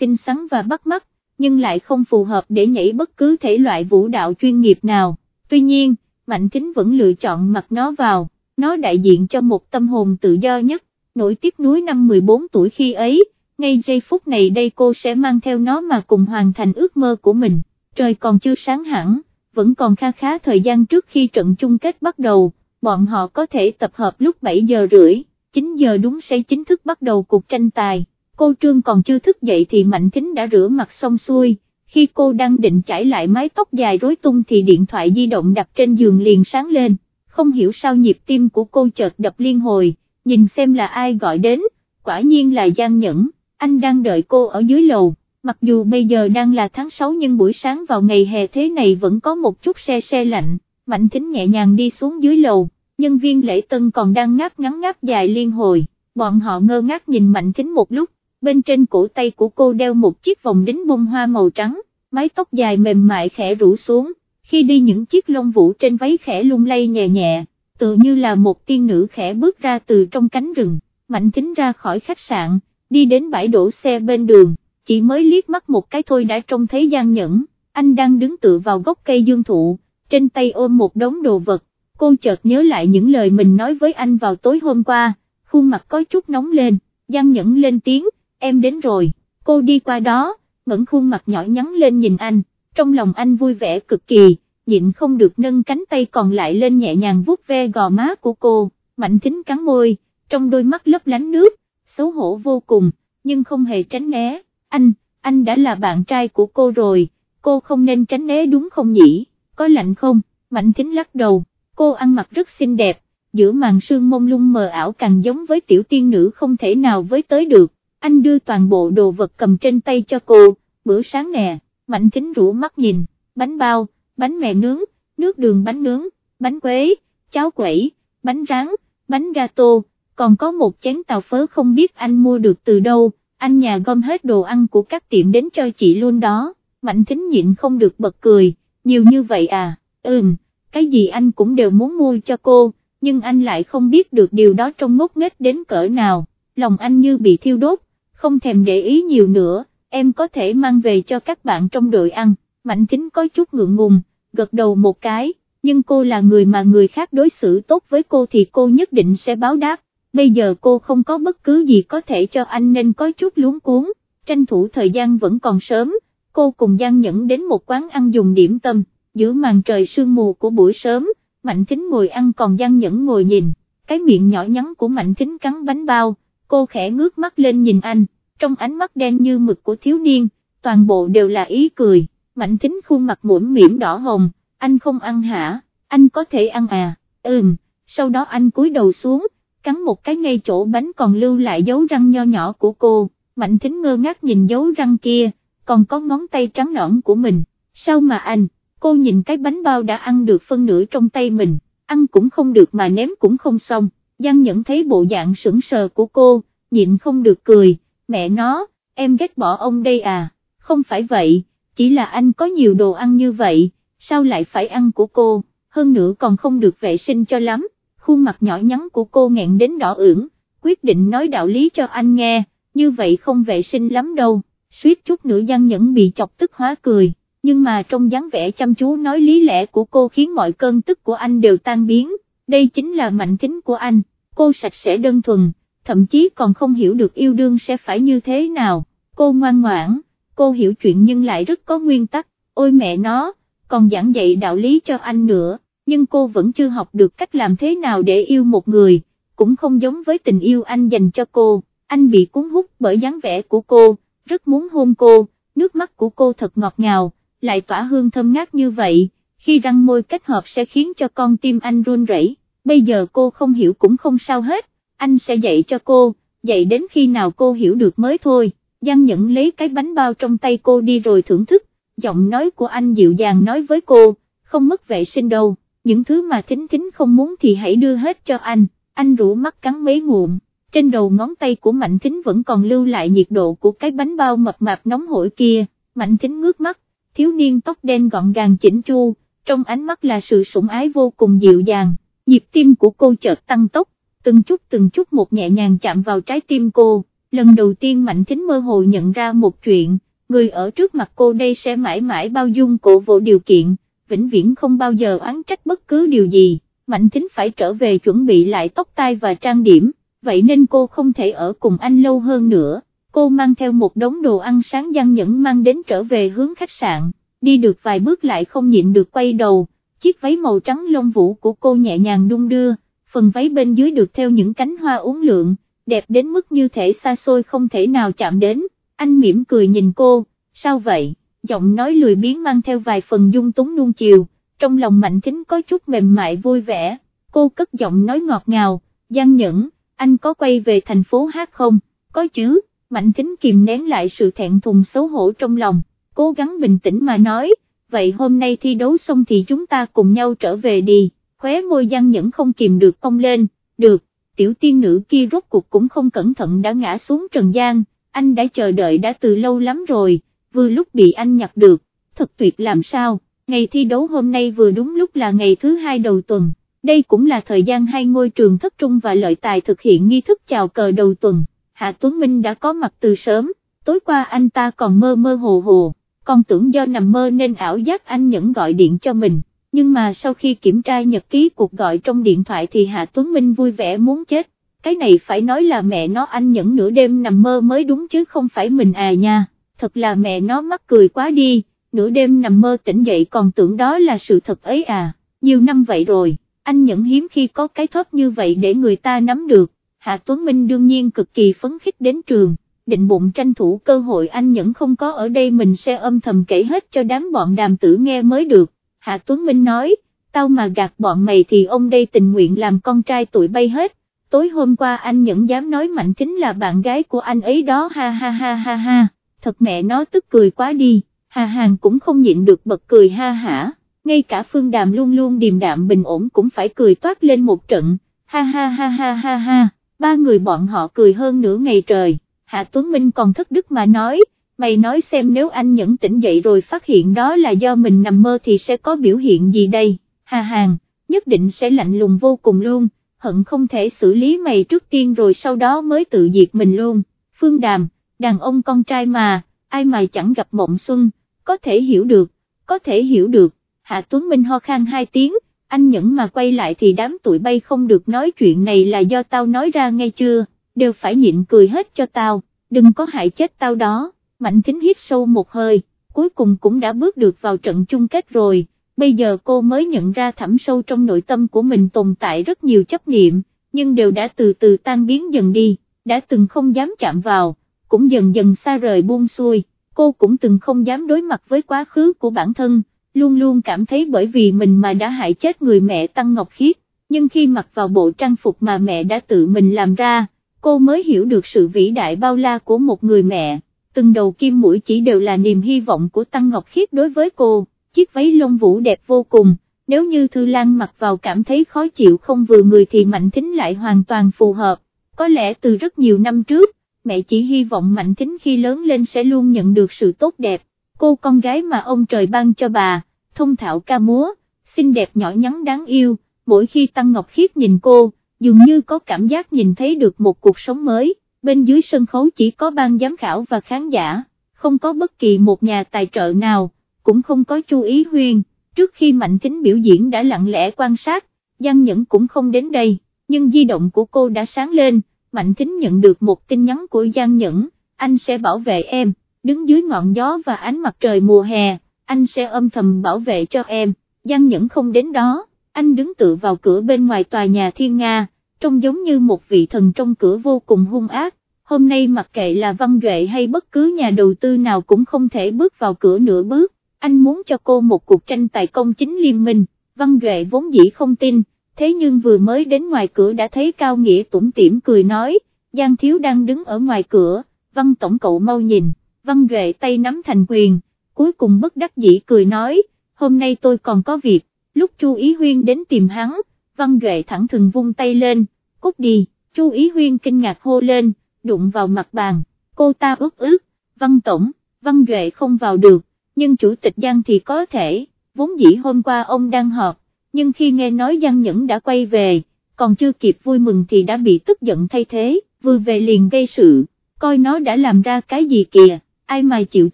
xinh xắn và bắt mắt, nhưng lại không phù hợp để nhảy bất cứ thể loại vũ đạo chuyên nghiệp nào, tuy nhiên, Mạnh Thính vẫn lựa chọn mặc nó vào, nó đại diện cho một tâm hồn tự do nhất, nổi tiếc núi năm 14 tuổi khi ấy, ngay giây phút này đây cô sẽ mang theo nó mà cùng hoàn thành ước mơ của mình, trời còn chưa sáng hẳn, vẫn còn kha khá thời gian trước khi trận chung kết bắt đầu, bọn họ có thể tập hợp lúc 7 giờ rưỡi, 9 giờ đúng sẽ chính thức bắt đầu cuộc tranh tài, cô Trương còn chưa thức dậy thì Mạnh Thính đã rửa mặt xong xuôi, khi cô đang định chải lại mái tóc dài rối tung thì điện thoại di động đặt trên giường liền sáng lên, không hiểu sao nhịp tim của cô chợt đập liên hồi, nhìn xem là ai gọi đến, quả nhiên là Giang Nhẫn, anh đang đợi cô ở dưới lầu, mặc dù bây giờ đang là tháng 6 nhưng buổi sáng vào ngày hè thế này vẫn có một chút xe xe lạnh, Mạnh Thính nhẹ nhàng đi xuống dưới lầu, nhân viên lễ tân còn đang ngáp ngắn ngáp dài liên hồi, bọn họ ngơ ngác nhìn Mạnh Thính một lúc, bên trên cổ tay của cô đeo một chiếc vòng đính bông hoa màu trắng, mái tóc dài mềm mại khẽ rủ xuống, khi đi những chiếc lông vũ trên váy khẽ lung lay nhẹ nhẹ, tự như là một tiên nữ khẽ bước ra từ trong cánh rừng, mạnh thính ra khỏi khách sạn, đi đến bãi đổ xe bên đường, chỉ mới liếc mắt một cái thôi đã trông thấy gian nhẫn, anh đang đứng tựa vào gốc cây dương thụ, trên tay ôm một đống đồ vật, cô chợt nhớ lại những lời mình nói với anh vào tối hôm qua, khuôn mặt có chút nóng lên, Giang Nhẫn lên tiếng, em đến rồi, cô đi qua đó, ngẩng khuôn mặt nhỏ nhắn lên nhìn anh, trong lòng anh vui vẻ cực kỳ, nhịn không được nâng cánh tay còn lại lên nhẹ nhàng vuốt ve gò má của cô, mạnh thính cắn môi, trong đôi mắt lấp lánh nước, xấu hổ vô cùng, nhưng không hề tránh né, anh, anh đã là bạn trai của cô rồi, cô không nên tránh né đúng không nhỉ, có lạnh không, mạnh thính lắc đầu, cô ăn mặc rất xinh đẹp, giữa màn sương mông lung mờ ảo càng giống với tiểu tiên nữ không thể nào với tới được, anh đưa toàn bộ đồ vật cầm trên tay cho cô, bữa sáng nè, mạnh thính rũ mắt nhìn, bánh bao, bánh mè nướng, nước đường bánh nướng, bánh quế, cháo quẩy, bánh rán, bánh gato, còn có một chén tàu phớ không biết anh mua được từ đâu, anh nhà gom hết đồ ăn của các tiệm đến cho chị luôn đó, mạnh thính nhịn không được bật cười, nhiều như vậy à, ừm, cái gì anh cũng đều muốn mua cho cô, nhưng anh lại không biết được điều đó trong ngốc nghếch đến cỡ nào, lòng anh như bị thiêu đốt, không thèm để ý nhiều nữa, em có thể mang về cho các bạn trong đội ăn, Mạnh Thính có chút ngượng ngùng, gật đầu một cái, nhưng cô là người mà người khác đối xử tốt với cô thì cô nhất định sẽ báo đáp, bây giờ cô không có bất cứ gì có thể cho anh nên có chút luống cuốn, tranh thủ thời gian vẫn còn sớm, cô cùng Giang Nhẫn đến một quán ăn dùng điểm tâm, giữa màn trời sương mù của buổi sớm, Mạnh Thính ngồi ăn còn Giang Nhẫn ngồi nhìn, cái miệng nhỏ nhắn của Mạnh Thính cắn bánh bao, cô khẽ ngước mắt lên nhìn anh, trong ánh mắt đen như mực của thiếu niên, toàn bộ đều là ý cười, mạnh thính khuôn mặt mũm mỉm đỏ hồng, anh không ăn hả, anh có thể ăn à, ừm, sau đó anh cúi đầu xuống, cắn một cái ngay chỗ bánh còn lưu lại dấu răng nho nhỏ của cô, mạnh thính ngơ ngác nhìn dấu răng kia, còn có ngón tay trắng nõn của mình, sao mà anh, cô nhìn cái bánh bao đã ăn được phân nửa trong tay mình, ăn cũng không được mà ném cũng không xong. Giang Nhẫn thấy bộ dạng sững sờ của cô, nhịn không được cười, mẹ nó, em ghét bỏ ông đây à, không phải vậy, chỉ là anh có nhiều đồ ăn như vậy, sao lại phải ăn của cô, hơn nữa còn không được vệ sinh cho lắm, khuôn mặt nhỏ nhắn của cô nghẹn đến đỏ ửng, quyết định nói đạo lý cho anh nghe, như vậy không vệ sinh lắm đâu, suýt chút nữa Giang Nhẫn bị chọc tức hóa cười, nhưng mà trong dáng vẻ chăm chú nói lý lẽ của cô khiến mọi cơn tức của anh đều tan biến. Đây chính là mạnh tính của anh, cô sạch sẽ đơn thuần, thậm chí còn không hiểu được yêu đương sẽ phải như thế nào, cô ngoan ngoãn, cô hiểu chuyện nhưng lại rất có nguyên tắc, ôi mẹ nó, còn giảng dạy đạo lý cho anh nữa, nhưng cô vẫn chưa học được cách làm thế nào để yêu một người, cũng không giống với tình yêu anh dành cho cô, anh bị cuốn hút bởi dáng vẻ của cô, rất muốn hôn cô, nước mắt của cô thật ngọt ngào, lại tỏa hương thơm ngát như vậy khi răng môi kết hợp sẽ khiến cho con tim anh run rẩy. bây giờ cô không hiểu cũng không sao hết, anh sẽ dạy cho cô, dạy đến khi nào cô hiểu được mới thôi, Giang Nhẫn lấy cái bánh bao trong tay cô đi rồi thưởng thức, giọng nói của anh dịu dàng nói với cô, không mất vệ sinh đâu, những thứ mà thính thính không muốn thì hãy đưa hết cho anh, anh rủ mắt cắn mấy ngụm, trên đầu ngón tay của Mạnh Thính vẫn còn lưu lại nhiệt độ của cái bánh bao mập mạp nóng hổi kia, Mạnh Thính ngước mắt, thiếu niên tóc đen gọn gàng chỉnh chu, trong ánh mắt là sự sủng ái vô cùng dịu dàng, nhịp tim của cô chợt tăng tốc, từng chút từng chút một nhẹ nhàng chạm vào trái tim cô, lần đầu tiên Mạnh Thính mơ hồ nhận ra một chuyện, người ở trước mặt cô đây sẽ mãi mãi bao dung cổ vũ điều kiện, vĩnh viễn không bao giờ oán trách bất cứ điều gì, Mạnh Thính phải trở về chuẩn bị lại tóc tai và trang điểm, vậy nên cô không thể ở cùng anh lâu hơn nữa, cô mang theo một đống đồ ăn sáng gian Nhẫn mang đến trở về hướng khách sạn, đi được vài bước lại không nhịn được quay đầu, chiếc váy màu trắng lông vũ của cô nhẹ nhàng đung đưa, phần váy bên dưới được theo những cánh hoa uốn lượn, đẹp đến mức như thể xa xôi không thể nào chạm đến, anh mỉm cười nhìn cô, sao vậy, giọng nói lười biếng mang theo vài phần dung túng nuông chiều, trong lòng mạnh thính có chút mềm mại vui vẻ, cô cất giọng nói ngọt ngào, gian Nhẫn, anh có quay về thành phố hát không, có chứ, mạnh thính kìm nén lại sự thẹn thùng xấu hổ trong lòng, cố gắng bình tĩnh mà nói, vậy hôm nay thi đấu xong thì chúng ta cùng nhau trở về đi, khóe môi gian Nhẫn không kìm được cong lên, được, tiểu tiên nữ kia rốt cuộc cũng không cẩn thận đã ngã xuống trần gian, anh đã chờ đợi đã từ lâu lắm rồi, vừa lúc bị anh nhặt được, thật tuyệt làm sao, ngày thi đấu hôm nay vừa đúng lúc là ngày thứ hai đầu tuần, đây cũng là thời gian hai ngôi trường thất trung và lợi tài thực hiện nghi thức chào cờ đầu tuần, Hạ Tuấn Minh đã có mặt từ sớm, tối qua anh ta còn mơ mơ hồ hồ, còn tưởng do nằm mơ nên ảo giác anh nhẫn gọi điện cho mình nhưng mà sau khi kiểm tra nhật ký cuộc gọi trong điện thoại thì Hạ Tuấn Minh vui vẻ muốn chết, cái này phải nói là mẹ nó anh nhẫn nửa đêm nằm mơ mới đúng chứ không phải mình à nha, thật là mẹ nó mắc cười quá đi, nửa đêm nằm mơ tỉnh dậy còn tưởng đó là sự thật ấy à, nhiều năm vậy rồi, anh nhẫn hiếm khi có cái thóp như vậy để người ta nắm được, Hạ Tuấn Minh đương nhiên cực kỳ phấn khích đến trường định bụng tranh thủ cơ hội anh nhẫn không có ở đây mình sẽ âm thầm kể hết cho đám bọn đàm tử nghe mới được, Hạ Tuấn Minh nói, tao mà gạt bọn mày thì ông đây tình nguyện làm con trai tụi bay hết, tối hôm qua anh nhẫn dám nói Mạnh chính là bạn gái của anh ấy đó ha ha ha ha ha, thật mẹ nó tức cười quá đi, Hà Hàng cũng không nhịn được bật cười ha hả, ngay cả Phương Đàm luôn luôn điềm đạm bình ổn cũng phải cười toát lên một trận, ha ha ha ha ha ha, ba người bọn họ cười hơn nửa ngày trời, Hạ Tuấn Minh còn thất đức mà nói, mày nói xem nếu anh nhẫn tỉnh dậy rồi phát hiện đó là do mình nằm mơ thì sẽ có biểu hiện gì đây, hà hàng, nhất định sẽ lạnh lùng vô cùng luôn, hận không thể xử lý mày trước tiên rồi sau đó mới tự diệt mình luôn, Phương Đàm, đàn ông con trai mà, ai mà chẳng gặp mộng xuân, có thể hiểu được, có thể hiểu được, Hạ Tuấn Minh ho khan hai tiếng, anh nhẫn mà quay lại thì đám tụi bay không được nói chuyện này là do tao nói ra ngay chưa, đều phải nhịn cười hết cho tao, đừng có hại chết tao đó. Mạnh Thính hít sâu một hơi, cuối cùng cũng đã bước được vào trận chung kết rồi, bây giờ cô mới nhận ra thẳm sâu trong nội tâm của mình tồn tại rất nhiều chấp niệm, nhưng đều đã từ từ tan biến dần đi, đã từng không dám chạm vào, cũng dần dần xa rời buông xuôi, cô cũng từng không dám đối mặt với quá khứ của bản thân, luôn luôn cảm thấy bởi vì mình mà đã hại chết người mẹ Tăng Ngọc Khiết, nhưng khi mặc vào bộ trang phục mà mẹ đã tự mình làm ra, cô mới hiểu được sự vĩ đại bao la của một người mẹ. Từng đầu kim mũi chỉ đều là niềm hy vọng của Tăng Ngọc Khiết đối với cô, chiếc váy lông vũ đẹp vô cùng, nếu như Thư Lan mặc vào cảm thấy khó chịu không vừa người thì Mạnh Thính lại hoàn toàn phù hợp, có lẽ từ rất nhiều năm trước, mẹ chỉ hy vọng Mạnh Thính khi lớn lên sẽ luôn nhận được sự tốt đẹp, cô con gái mà ông trời ban cho bà, thông thạo ca múa, xinh đẹp nhỏ nhắn đáng yêu, mỗi khi Tăng Ngọc Khiết nhìn cô, dường như có cảm giác nhìn thấy được một cuộc sống mới. Bên dưới sân khấu chỉ có ban giám khảo và khán giả, không có bất kỳ một nhà tài trợ nào, cũng không có chú ý huyên, trước khi Mạnh Thính biểu diễn đã lặng lẽ quan sát, Giang Nhẫn cũng không đến đây, nhưng di động của cô đã sáng lên, Mạnh Thính nhận được một tin nhắn của Giang Nhẫn, anh sẽ bảo vệ em, đứng dưới ngọn gió và ánh mặt trời mùa hè, anh sẽ âm thầm bảo vệ cho em, Giang Nhẫn không đến đó, anh đứng tự vào cửa bên ngoài tòa nhà Thiên Nga trông giống như một vị thần trong cửa vô cùng hung ác, hôm nay mặc kệ là Văn Duệ hay bất cứ nhà đầu tư nào cũng không thể bước vào cửa nửa bước, anh muốn cho cô một cuộc tranh tài công chính liên minh, Văn Duệ vốn dĩ không tin, thế nhưng vừa mới đến ngoài cửa đã thấy Cao Nghĩa tủm tỉm cười nói, Giang Thiếu đang đứng ở ngoài cửa, Văn Tổng cậu mau nhìn, Văn Duệ tay nắm thành quyền, cuối cùng bất đắc dĩ cười nói, hôm nay tôi còn có việc, lúc Chu Ý Huyên đến tìm hắn, Văn Duệ thẳng thừng vung tay lên, cút đi, Chu Ý Huyên kinh ngạc hô lên, đụng vào mặt bàn, cô ta ướt ướt, Văn Tổng, Văn Duệ không vào được, nhưng Chủ tịch Giang thì có thể, vốn dĩ hôm qua ông đang họp, nhưng khi nghe nói Giang Nhẫn đã quay về, còn chưa kịp vui mừng thì đã bị tức giận thay thế, vừa về liền gây sự, coi nó đã làm ra cái gì kìa, ai mà chịu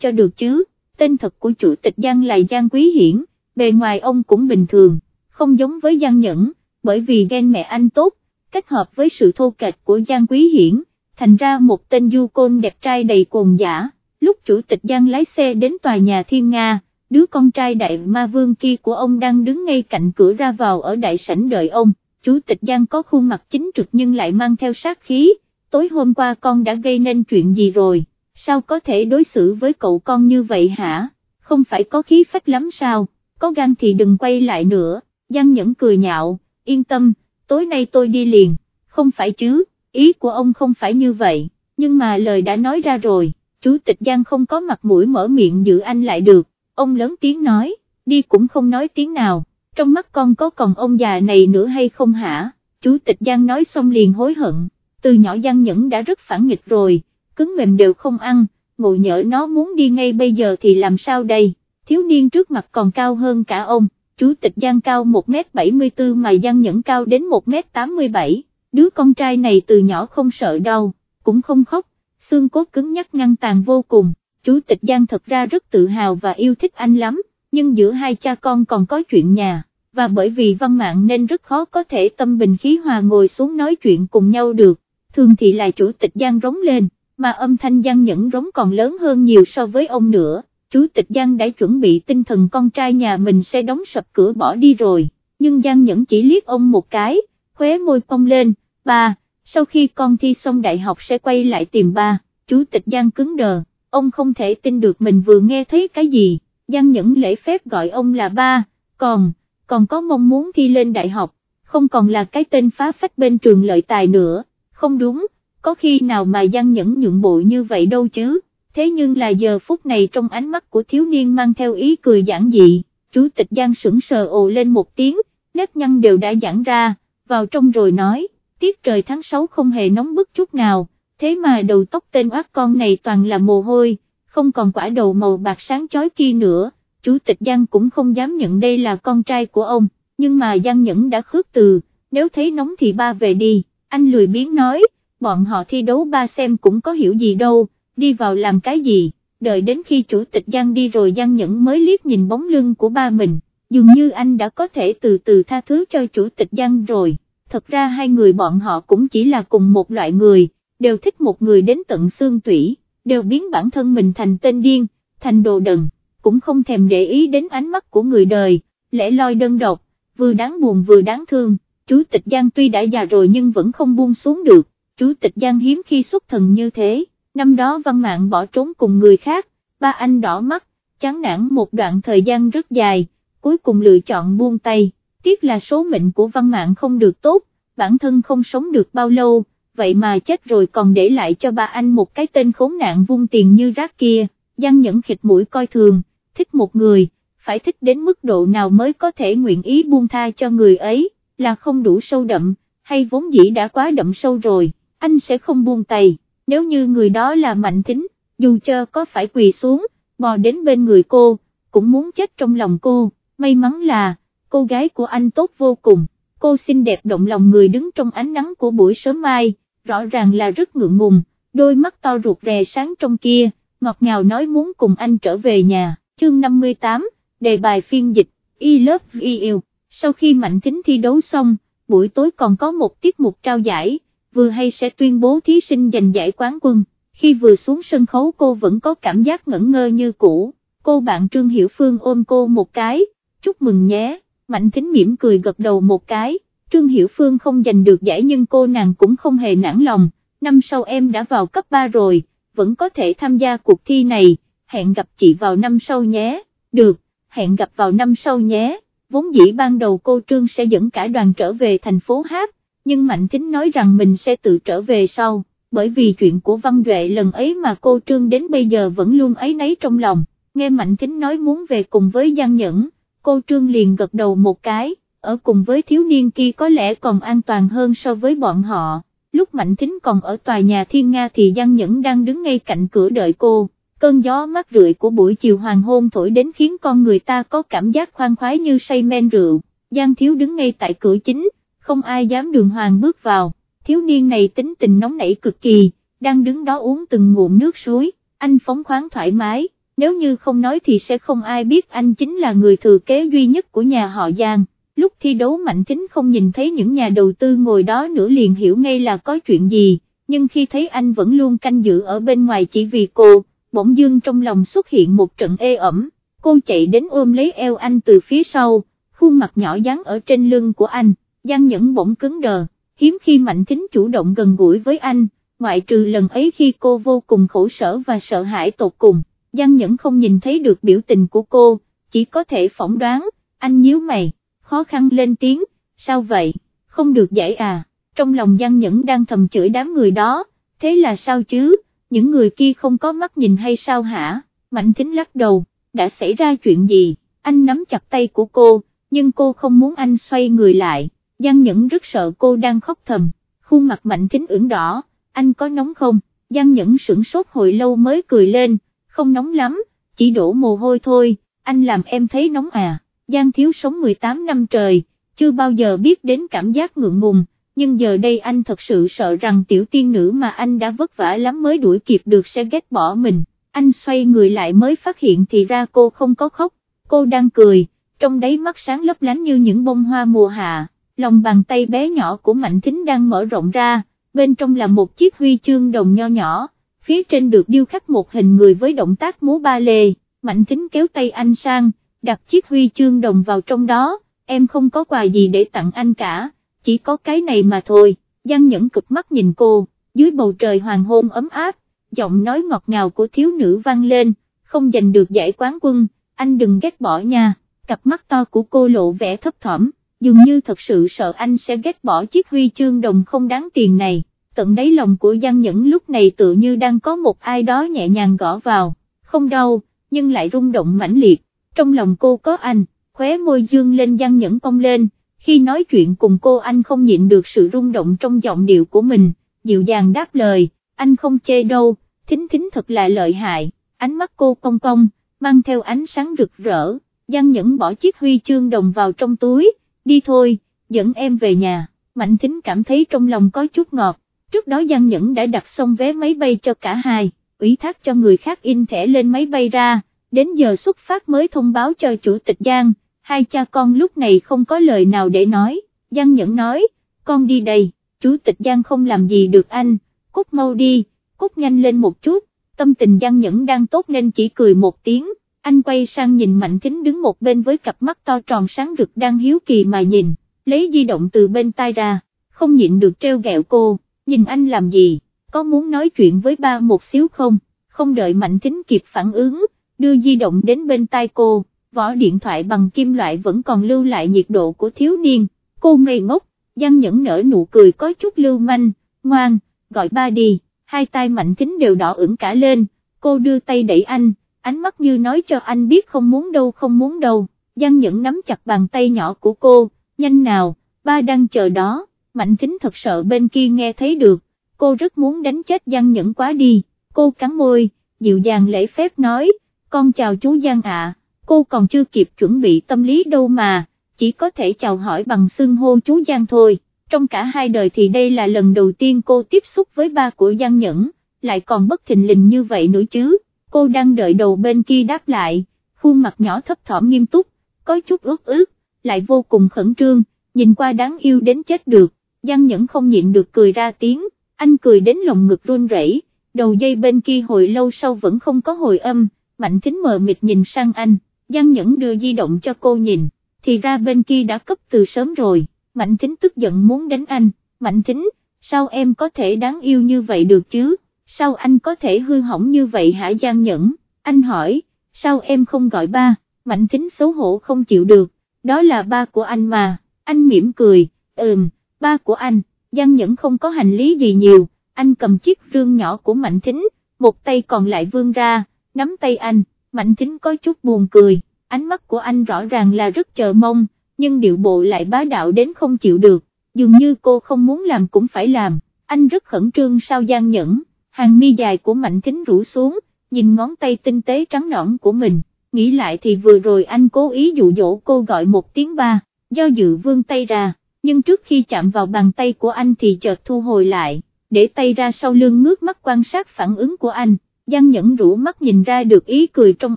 cho được chứ, tên thật của chủ tịch Giang là Giang Quý Hiển, bề ngoài ông cũng bình thường, không giống với Giang Nhẫn, bởi vì ghen mẹ anh tốt, kết hợp với sự thô kệch của Giang Quý Hiển, thành ra một tên du côn đẹp trai đầy cồn giả, lúc chủ tịch Giang lái xe đến tòa nhà Thiên Nga, đứa con trai đại ma vương kia của ông đang đứng ngay cạnh cửa ra vào ở đại sảnh đợi ông, chủ tịch Giang có khuôn mặt chính trực nhưng lại mang theo sát khí, tối hôm qua con đã gây nên chuyện gì rồi, sao có thể đối xử với cậu con như vậy hả, không phải có khí phách lắm sao, có gan thì đừng quay lại nữa, Giang Nhẫn cười nhạo, yên tâm, tối nay tôi đi liền, không phải chứ, ý của ông không phải như vậy, nhưng mà lời đã nói ra rồi, chủ tịch Giang không có mặt mũi mở miệng giữ anh lại được, ông lớn tiếng nói, đi cũng không nói tiếng nào, trong mắt con có còn ông già này nữa hay không hả, chủ tịch Giang nói xong liền hối hận, từ nhỏ Giang Nhẫn đã rất phản nghịch rồi, cứng mềm đều không ăn, ngồi nhỡ nó muốn đi ngay bây giờ thì làm sao đây, thiếu niên trước mặt còn cao hơn cả ông, chủ tịch Giang cao 1m74 mà Giang Nhẫn cao đến 1m87, đứa con trai này từ nhỏ không sợ đau, cũng không khóc, xương cốt cứng nhắc ngăn tàn vô cùng, chủ tịch Giang thật ra rất tự hào và yêu thích anh lắm, nhưng giữa hai cha con còn có chuyện nhà, và bởi vì văn mạng nên rất khó có thể tâm bình khí hòa ngồi xuống nói chuyện cùng nhau được, thường thì là chủ tịch Giang rống lên, mà âm thanh Giang nhẫn rống còn lớn hơn nhiều so với ông nữa, chủ tịch Giang đã chuẩn bị tinh thần con trai nhà mình sẽ đóng sập cửa bỏ đi rồi, nhưng Giang nhẫn chỉ liếc ông một cái, khóe môi cong lên, ba, sau khi con thi xong đại học sẽ quay lại tìm ba, chủ tịch Giang cứng đờ, ông không thể tin được mình vừa nghe thấy cái gì, Giang Nhẫn lễ phép gọi ông là ba, còn, còn có mong muốn thi lên đại học, không còn là cái tên phá phách bên trường lợi tài nữa, không đúng, có khi nào mà Giang Nhẫn nhượng bộ như vậy đâu chứ, thế nhưng là giờ phút này trong ánh mắt của thiếu niên mang theo ý cười giản dị, chủ tịch Giang sững sờ ồ lên một tiếng, nếp nhăn đều đã giãn ra, vào trong rồi nói, tiết trời tháng 6 không hề nóng bức chút nào, thế mà đầu tóc tên oát con này toàn là mồ hôi, không còn quả đầu màu bạc sáng chói kia nữa, chủ tịch Giang cũng không dám nhận đây là con trai của ông, nhưng mà Giang Nhẫn đã khước từ, nếu thấy nóng thì ba về đi, anh lười biếng nói, bọn họ thi đấu ba xem cũng có hiểu gì đâu, đi vào làm cái gì, đợi đến khi chủ tịch Giang đi rồi Giang Nhẫn mới liếc nhìn bóng lưng của ba mình, dường như anh đã có thể từ từ tha thứ cho chủ tịch Giang rồi. Thật ra hai người bọn họ cũng chỉ là cùng một loại người, đều thích một người đến tận xương tủy, đều biến bản thân mình thành tên điên, thành đồ đần, cũng không thèm để ý đến ánh mắt của người đời, lẽ loi đơn độc, vừa đáng buồn vừa đáng thương, chủ tịch Giang tuy đã già rồi nhưng vẫn không buông xuống được, chủ tịch Giang hiếm khi xuất thần như thế, năm đó văn mạng bỏ trốn cùng người khác, ba anh đỏ mắt, chán nản một đoạn thời gian rất dài, cuối cùng lựa chọn buông tay. Tiếc là số mệnh của văn mạng không được tốt, bản thân không sống được bao lâu, vậy mà chết rồi còn để lại cho ba anh một cái tên khốn nạn vung tiền như rác kia, Giang Nhẫn khịt mũi coi thường, thích một người, phải thích đến mức độ nào mới có thể nguyện ý buông tha cho người ấy, là không đủ sâu đậm, hay vốn dĩ đã quá đậm sâu rồi, anh sẽ không buông tay, nếu như người đó là mạnh tính, dù cho có phải quỳ xuống, bò đến bên người cô, cũng muốn chết trong lòng cô, may mắn là, cô gái của anh tốt vô cùng, cô xinh đẹp động lòng người đứng trong ánh nắng của buổi sớm mai, rõ ràng là rất ngượng ngùng, đôi mắt to ruột rè sáng trong kia, ngọt ngào nói muốn cùng anh trở về nhà, chương 58, đề bài phiên dịch, I love yêu, sau khi Mạnh Thính thi đấu xong, buổi tối còn có một tiết mục trao giải, vừa hay sẽ tuyên bố thí sinh giành giải quán quân, khi vừa xuống sân khấu cô vẫn có cảm giác ngẩn ngơ như cũ, cô bạn Trương Hiểu Phương ôm cô một cái, chúc mừng nhé. Mạnh Thính mỉm cười gật đầu một cái, Trương Hiểu Phương không giành được giải nhưng cô nàng cũng không hề nản lòng, năm sau em đã vào cấp 3 rồi, vẫn có thể tham gia cuộc thi này, hẹn gặp chị vào năm sau nhé, được, hẹn gặp vào năm sau nhé, vốn dĩ ban đầu cô Trương sẽ dẫn cả đoàn trở về thành phố hát, nhưng Mạnh Thính nói rằng mình sẽ tự trở về sau, bởi vì chuyện của Văn Duệ lần ấy mà cô Trương đến bây giờ vẫn luôn ấy nấy trong lòng, nghe Mạnh Thính nói muốn về cùng với Giang Nhẫn cô Trương liền gật đầu một cái, ở cùng với thiếu niên kia có lẽ còn an toàn hơn so với bọn họ, lúc Mạnh Thính còn ở tòa nhà Thiên Nga thì Giang Nhẫn đang đứng ngay cạnh cửa đợi cô, cơn gió mát rượi của buổi chiều hoàng hôn thổi đến khiến con người ta có cảm giác khoan khoái như say men rượu, Giang Thiếu đứng ngay tại cửa chính, không ai dám đường hoàng bước vào, thiếu niên này tính tình nóng nảy cực kỳ, đang đứng đó uống từng ngụm nước suối, anh phóng khoáng thoải mái, nếu như không nói thì sẽ không ai biết anh chính là người thừa kế duy nhất của nhà họ Giang. Lúc thi đấu Mạnh Thính không nhìn thấy những nhà đầu tư ngồi đó nữa liền hiểu ngay là có chuyện gì, nhưng khi thấy anh vẫn luôn canh giữ ở bên ngoài chỉ vì cô, bỗng dưng trong lòng xuất hiện một trận ê ẩm, cô chạy đến ôm lấy eo anh từ phía sau, khuôn mặt nhỏ dán ở trên lưng của anh, Giang Nhẫn bỗng cứng đờ, hiếm khi Mạnh Thính chủ động gần gũi với anh, ngoại trừ lần ấy khi cô vô cùng khổ sở và sợ hãi tột cùng, Giang Nhẫn không nhìn thấy được biểu tình của cô, chỉ có thể phỏng đoán, anh nhíu mày, khó khăn lên tiếng, sao vậy, không được giải à, trong lòng Giang Nhẫn đang thầm chửi đám người đó, thế là sao chứ, những người kia không có mắt nhìn hay sao hả, Mạnh Thính lắc đầu, đã xảy ra chuyện gì, anh nắm chặt tay của cô, nhưng cô không muốn anh xoay người lại, Giang Nhẫn rất sợ cô đang khóc thầm, khuôn mặt Mạnh Thính ửng đỏ, anh có nóng không, Giang Nhẫn sửng sốt hồi lâu mới cười lên, không nóng lắm, chỉ đổ mồ hôi thôi, anh làm em thấy nóng à, Giang Thiếu sống 18 năm trời, chưa bao giờ biết đến cảm giác ngượng ngùng, nhưng giờ đây anh thật sự sợ rằng tiểu tiên nữ mà anh đã vất vả lắm mới đuổi kịp được sẽ ghét bỏ mình, anh xoay người lại mới phát hiện thì ra cô không có khóc, cô đang cười, trong đáy mắt sáng lấp lánh như những bông hoa mùa hạ, lòng bàn tay bé nhỏ của Mạnh Thính đang mở rộng ra, bên trong là một chiếc huy chương đồng nho nhỏ, phía trên được điêu khắc một hình người với động tác múa ba lê, Mạnh Thính kéo tay anh sang, đặt chiếc huy chương đồng vào trong đó, em không có quà gì để tặng anh cả, chỉ có cái này mà thôi, Giang Nhẫn cực mắt nhìn cô, dưới bầu trời hoàng hôn ấm áp, giọng nói ngọt ngào của thiếu nữ vang lên, không giành được giải quán quân, anh đừng ghét bỏ nha, cặp mắt to của cô lộ vẻ thấp thỏm, dường như thật sự sợ anh sẽ ghét bỏ chiếc huy chương đồng không đáng tiền này, tận đáy lòng của Giang Nhẫn lúc này tự như đang có một ai đó nhẹ nhàng gõ vào, không đau, nhưng lại rung động mãnh liệt, trong lòng cô có anh, khóe môi dương lên gian Nhẫn cong lên, khi nói chuyện cùng cô anh không nhịn được sự rung động trong giọng điệu của mình, dịu dàng đáp lời, anh không chê đâu, thính thính thật là lợi hại, ánh mắt cô cong cong, mang theo ánh sáng rực rỡ, Giang Nhẫn bỏ chiếc huy chương đồng vào trong túi, đi thôi, dẫn em về nhà, Mạnh Thính cảm thấy trong lòng có chút ngọt, trước đó Giang Nhẫn đã đặt xong vé máy bay cho cả hai, ủy thác cho người khác in thẻ lên máy bay ra, đến giờ xuất phát mới thông báo cho chủ tịch Giang, hai cha con lúc này không có lời nào để nói, Giang Nhẫn nói, con đi đây, chủ tịch Giang không làm gì được anh, cút mau đi, cút nhanh lên một chút, tâm tình Giang Nhẫn đang tốt nên chỉ cười một tiếng, anh quay sang nhìn Mạnh Thính đứng một bên với cặp mắt to tròn sáng rực đang hiếu kỳ mà nhìn, lấy di động từ bên tai ra, không nhịn được treo gẹo cô, nhìn anh làm gì, có muốn nói chuyện với ba một xíu không, không đợi Mạnh Thính kịp phản ứng, đưa di động đến bên tai cô, vỏ điện thoại bằng kim loại vẫn còn lưu lại nhiệt độ của thiếu niên, cô ngây ngốc, Giang Nhẫn nở nụ cười có chút lưu manh, ngoan, gọi ba đi, hai tay Mạnh kính đều đỏ ửng cả lên, cô đưa tay đẩy anh, ánh mắt như nói cho anh biết không muốn đâu không muốn đâu, Giang Nhẫn nắm chặt bàn tay nhỏ của cô, nhanh nào, ba đang chờ đó, Mạnh kính thật sợ bên kia nghe thấy được, cô rất muốn đánh chết Giang Nhẫn quá đi, cô cắn môi, dịu dàng lễ phép nói, con chào chú Giang ạ, cô còn chưa kịp chuẩn bị tâm lý đâu mà, chỉ có thể chào hỏi bằng xưng hô chú Giang thôi, trong cả hai đời thì đây là lần đầu tiên cô tiếp xúc với ba của Giang Nhẫn, lại còn bất thình lình như vậy nữa chứ. Cô đang đợi đầu bên kia đáp lại, khuôn mặt nhỏ thấp thỏm nghiêm túc, có chút ướt ướt, lại vô cùng khẩn trương, nhìn qua đáng yêu đến chết được, Giang Nhẫn không nhịn được cười ra tiếng, anh cười đến lồng ngực run rẩy, đầu dây bên kia hồi lâu sau vẫn không có hồi âm, Mạnh Kính mờ mịt nhìn sang anh, Giang Nhẫn đưa di động cho cô nhìn, thì ra bên kia đã cấp từ sớm rồi, Mạnh Kính tức giận muốn đánh anh, Mạnh Kính, sao em có thể đáng yêu như vậy được chứ? sao anh có thể hư hỏng như vậy hả Giang Nhẫn, anh hỏi, sao em không gọi ba, Mạnh Kính xấu hổ không chịu được, đó là ba của anh mà, anh mỉm cười, ừm, ba của anh, Giang Nhẫn không có hành lý gì nhiều, anh cầm chiếc rương nhỏ của Mạnh Kính, một tay còn lại vươn ra, nắm tay anh, Mạnh Thính có chút buồn cười, ánh mắt của anh rõ ràng là rất chờ mong, nhưng điệu bộ lại bá đạo đến không chịu được, dường như cô không muốn làm cũng phải làm, anh rất khẩn trương sao gian Nhẫn hàng mi dài của Mạnh Thính rũ xuống, nhìn ngón tay tinh tế trắng nõn của mình, nghĩ lại thì vừa rồi anh cố ý dụ dỗ cô gọi một tiếng ba, do dự vương tay ra, nhưng trước khi chạm vào bàn tay của anh thì chợt thu hồi lại, để tay ra sau lưng ngước mắt quan sát phản ứng của anh, Giang Nhẫn rũ mắt nhìn ra được ý cười trong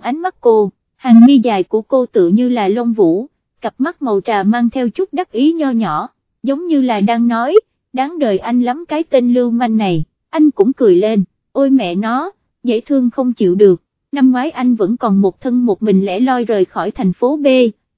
ánh mắt cô, hàng mi dài của cô tự như là lông vũ, cặp mắt màu trà mang theo chút đắc ý nho nhỏ, giống như là đang nói, đáng đời anh lắm cái tên lưu manh này, anh cũng cười lên, ôi mẹ nó, dễ thương không chịu được, năm ngoái anh vẫn còn một thân một mình lẻ loi rời khỏi thành phố B,